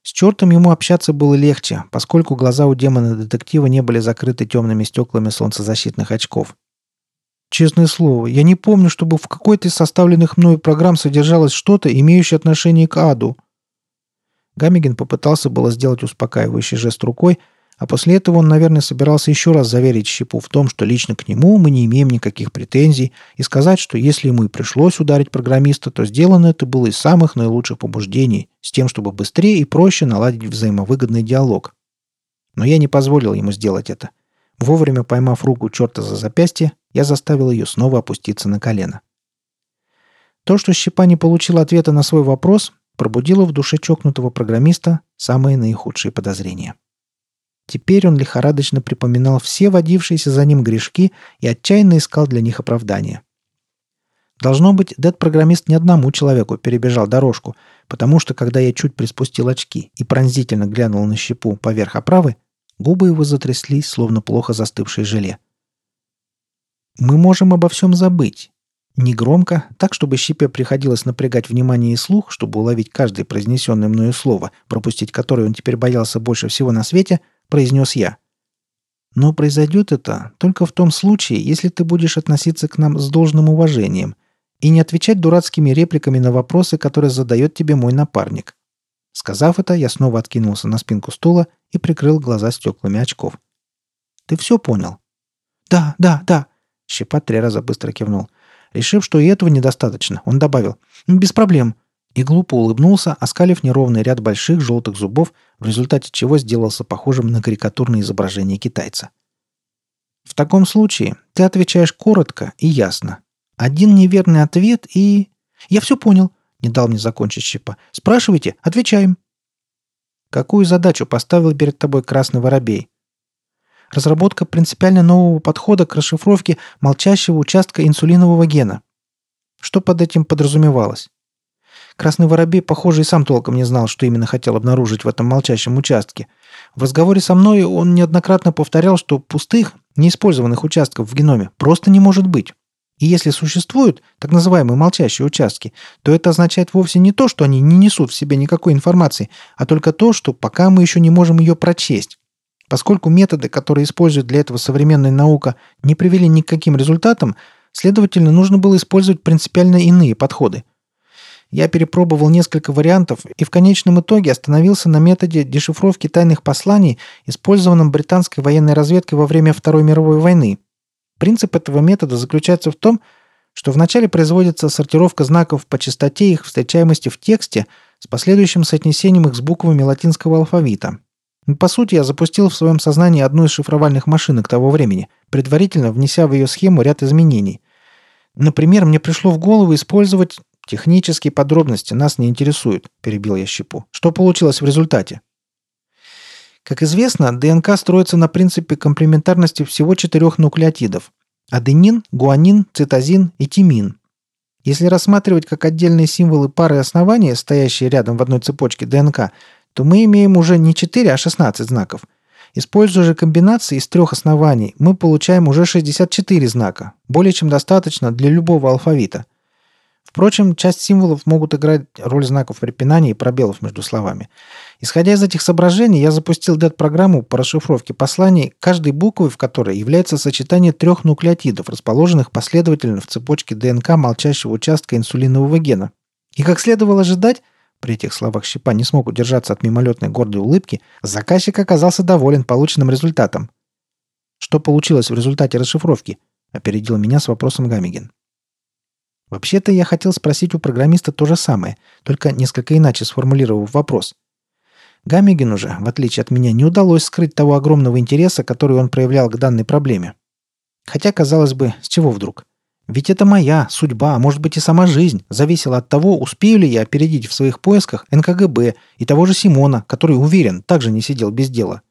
С чертом ему общаться было легче, поскольку глаза у демона-детектива не были закрыты темными стеклами солнцезащитных очков, Честное слово, я не помню, чтобы в какой-то из составленных мною программ содержалось что-то, имеющее отношение к аду. Гамигин попытался было сделать успокаивающий жест рукой, а после этого он, наверное, собирался еще раз заверить Щепу в том, что лично к нему мы не имеем никаких претензий, и сказать, что если ему и пришлось ударить программиста, то сделано это было из самых наилучших побуждений, с тем, чтобы быстрее и проще наладить взаимовыгодный диалог. Но я не позволил ему сделать это. Вовремя поймав руку черта за запястье, я заставил ее снова опуститься на колено. То, что Щепа не получил ответа на свой вопрос, пробудило в душе чокнутого программиста самые наихудшие подозрения. Теперь он лихорадочно припоминал все водившиеся за ним грешки и отчаянно искал для них оправдания. Должно быть, дед-программист не одному человеку перебежал дорожку, потому что, когда я чуть приспустил очки и пронзительно глянул на щепу поверх оправы, Губы его затряслись, словно плохо застывшее желе. «Мы можем обо всем забыть. Негромко, так, чтобы щепе приходилось напрягать внимание и слух, чтобы уловить каждое произнесенное мною слово, пропустить которое он теперь боялся больше всего на свете, произнес я. Но произойдет это только в том случае, если ты будешь относиться к нам с должным уважением и не отвечать дурацкими репликами на вопросы, которые задает тебе мой напарник. Сказав это, я снова откинулся на спинку стула и прикрыл глаза стеклами очков. «Ты все понял?» «Да, да, да!» Щепа три раза быстро кивнул. Решив, что и этого недостаточно, он добавил «Без проблем!» И глупо улыбнулся, оскалив неровный ряд больших желтых зубов, в результате чего сделался похожим на карикатурное изображение китайца. В таком случае ты отвечаешь коротко и ясно. Один неверный ответ и... Я все понял. Не дал мне закончить щепа. Спрашивайте, отвечаем. Какую задачу поставил перед тобой Красный Воробей? Разработка принципиально нового подхода к расшифровке молчащего участка инсулинового гена. Что под этим подразумевалось? Красный Воробей, похоже, и сам толком не знал, что именно хотел обнаружить в этом молчащем участке. В разговоре со мной он неоднократно повторял, что пустых, неиспользованных участков в геноме просто не может быть. И если существуют так называемые молчащие участки, то это означает вовсе не то, что они не несут в себе никакой информации, а только то, что пока мы еще не можем ее прочесть. Поскольку методы, которые использует для этого современная наука, не привели ни к каким результатам, Следовательно, нужно было использовать принципиально иные подходы. Я перепробовал несколько вариантов и в конечном итоге остановился на методе дешифровки тайных посланий, использованном британской военной разведкой во время Второй мировой войны. Принцип этого метода заключается в том, что вначале производится сортировка знаков по частоте их встречаемости в тексте с последующим соотнесением их с буквами латинского алфавита. По сути, я запустил в своем сознании одну из шифровальных машинок того времени, предварительно внеся в ее схему ряд изменений. Например, мне пришло в голову использовать Технические подробности нас не интересуют, перебил я щепу. Что получилось в результате? Как известно, ДНК строится на принципе комплементарности всего четырех нуклеотидов – аденин, гуанин, цитозин и тимин. Если рассматривать как отдельные символы пары основания, стоящие рядом в одной цепочке ДНК, то мы имеем уже не 4, а 16 знаков. Используя же комбинации из трех оснований, мы получаем уже 64 знака, более чем достаточно для любого алфавита – Впрочем, часть символов могут играть роль знаков препинания и пробелов между словами. Исходя из этих соображений, я запустил DET-программу по расшифровке посланий, каждой буквой в которой является сочетание трех нуклеотидов, расположенных последовательно в цепочке ДНК молчащего участка инсулинового гена. И как следовало ожидать, при этих словах Щепа не смог удержаться от мимолетной гордой улыбки, заказчик оказался доволен полученным результатом. «Что получилось в результате расшифровки?» – опередил меня с вопросом Гамигин. Вообще-то я хотел спросить у программиста то же самое, только несколько иначе сформулировав вопрос. Гамигину же, в отличие от меня, не удалось скрыть того огромного интереса, который он проявлял к данной проблеме. Хотя, казалось бы, с чего вдруг? Ведь это моя судьба, а может быть и сама жизнь, зависела от того, успею ли я опередить в своих поисках НКГБ и того же Симона, который, уверен, также не сидел без дела.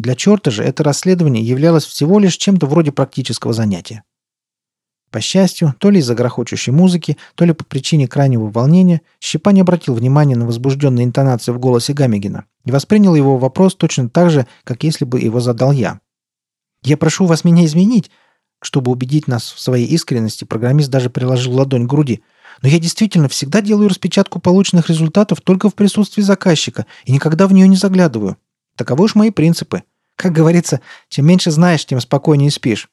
Для черта же это расследование являлось всего лишь чем-то вроде практического занятия. По счастью, то ли из-за грохочущей музыки, то ли по причине крайнего волнения, Щепа не обратил внимания на возбужденные интонации в голосе Гамегина и воспринял его вопрос точно так же, как если бы его задал я. «Я прошу вас меня изменить», чтобы убедить нас в своей искренности, программист даже приложил ладонь к груди. Но я действительно всегда делаю распечатку полученных результатов только в присутствии заказчика и никогда в нее не заглядываю. Таковы уж мои принципы. Как говорится, чем меньше знаешь, тем спокойнее спишь.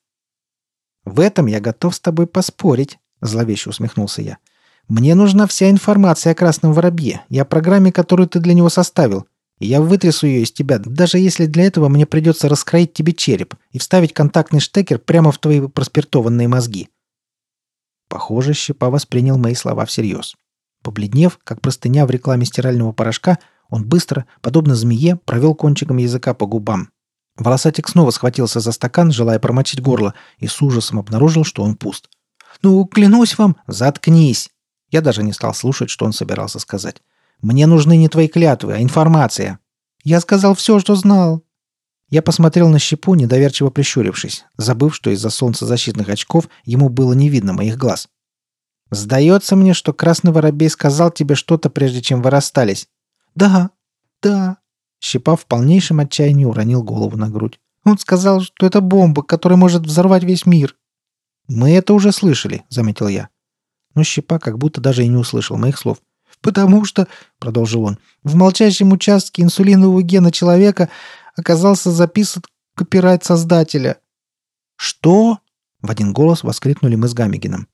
«В этом я готов с тобой поспорить», — зловеще усмехнулся я. «Мне нужна вся информация о красном воробье и о программе, которую ты для него составил. Я вытрясу ее из тебя, даже если для этого мне придется раскроить тебе череп и вставить контактный штекер прямо в твои проспиртованные мозги». Похоже, Щепа воспринял мои слова всерьез. Побледнев, как простыня в рекламе стирального порошка, он быстро, подобно змее, провел кончиком языка по губам. Волосатик снова схватился за стакан, желая промочить горло, и с ужасом обнаружил, что он пуст. «Ну, клянусь вам!» «Заткнись!» Я даже не стал слушать, что он собирался сказать. «Мне нужны не твои клятвы, а информация!» «Я сказал все, что знал!» Я посмотрел на щепу, недоверчиво прищурившись, забыв, что из-за солнцезащитных очков ему было не видно моих глаз. «Сдается мне, что красный воробей сказал тебе что-то, прежде чем вы расстались». «Да, да», Щепа в полнейшем отчаянии уронил голову на грудь. «Он сказал, что это бомба, которая может взорвать весь мир». «Мы это уже слышали», — заметил я. Но Щепа как будто даже и не услышал моих слов. «Потому что», — продолжил он, — «в молчащем участке инсулинового гена человека оказался записан копирайт создателя». «Что?» — в один голос воскликнули мы с Гамигином.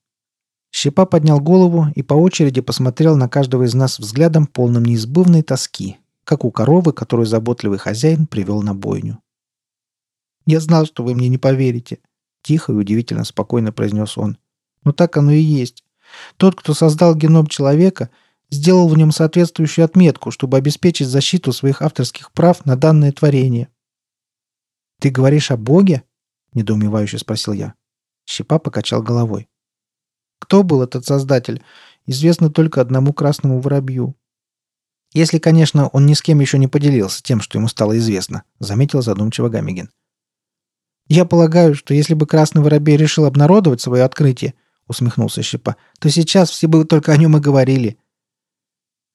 Щепа поднял голову и по очереди посмотрел на каждого из нас взглядом, полным неизбывной тоски, как у коровы, которую заботливый хозяин привел на бойню. «Я знал, что вы мне не поверите», — тихо и удивительно спокойно произнес он. «Но так оно и есть. Тот, кто создал геном человека, сделал в нем соответствующую отметку, чтобы обеспечить защиту своих авторских прав на данное творение». «Ты говоришь о Боге?» — недоумевающе спросил я. Щепа покачал головой. «Кто был этот создатель, известно только одному красному воробью. Если, конечно, он ни с кем еще не поделился тем, что ему стало известно», — заметил задумчиво Гамигин. «Я полагаю, что если бы Красный Воробей решил обнародовать свое открытие, — усмехнулся Щепа, — то сейчас все бы только о нем и говорили».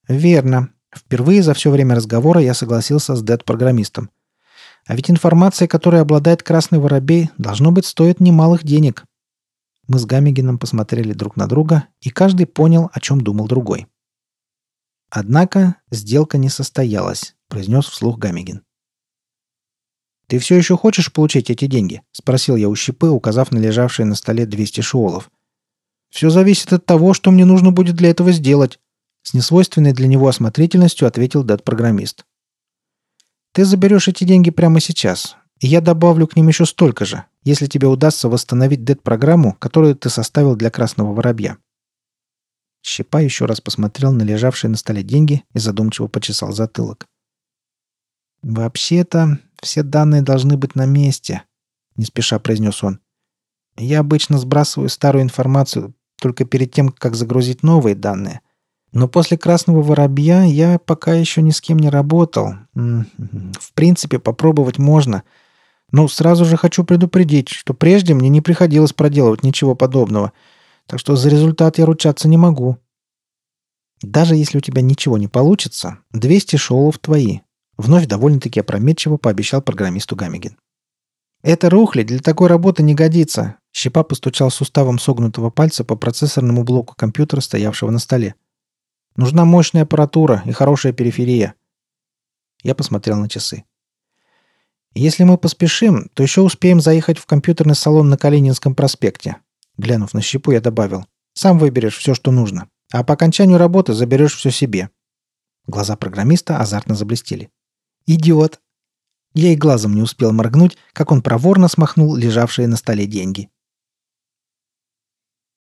«Верно. Впервые за все время разговора я согласился с Дэд-программистом. А ведь информация, которой обладает Красный Воробей, должно быть, стоит немалых денег». Мы с Гамигином посмотрели друг на друга, и каждый понял, о чем думал другой. Однако сделка не состоялась, произнес вслух Гамигин. «Ты все еще хочешь получить эти деньги?» – спросил я у Щипы, указав на лежавшие на столе 200 шиолов. Все зависит от того, что мне нужно будет для этого сделать», с несвойственной для него осмотрительностью ответил дат-программист. «Ты заберешь эти деньги прямо сейчас, и я добавлю к ним еще столько же, если тебе удастся восстановить дет-программу, которую ты составил для Красного Воробья». Щепа еще раз посмотрел на лежавшие на столе деньги и задумчиво почесал затылок. «Вообще-то, все данные должны быть на месте», — не спеша произнес он. «Я обычно сбрасываю старую информацию только перед тем, как загрузить новые данные. Но после «Красного воробья» я пока еще ни с кем не работал. В принципе, попробовать можно. Но сразу же хочу предупредить, что прежде мне не приходилось проделывать ничего подобного. Так что за результат я ручаться не могу. Даже если у тебя ничего не получится, 200 шоулов твои. Вновь довольно-таки опрометчиво пообещал программисту Гамигин. «Это рухли для такой работы не годится», Щепа постучал суставом согнутого пальца по процессорному блоку компьютера, стоявшего на столе. Нужна мощная аппаратура и хорошая периферия. Я посмотрел на часы. Если мы поспешим, то еще успеем заехать в компьютерный салон на Калининском проспекте. Глянув на щепу, я добавил. Сам выберешь все, что нужно. А по окончанию работы заберешь все себе. Глаза программиста азартно заблестели. «Идиот!» Я и глазом не успел моргнуть, как он проворно смахнул лежавшие на столе деньги.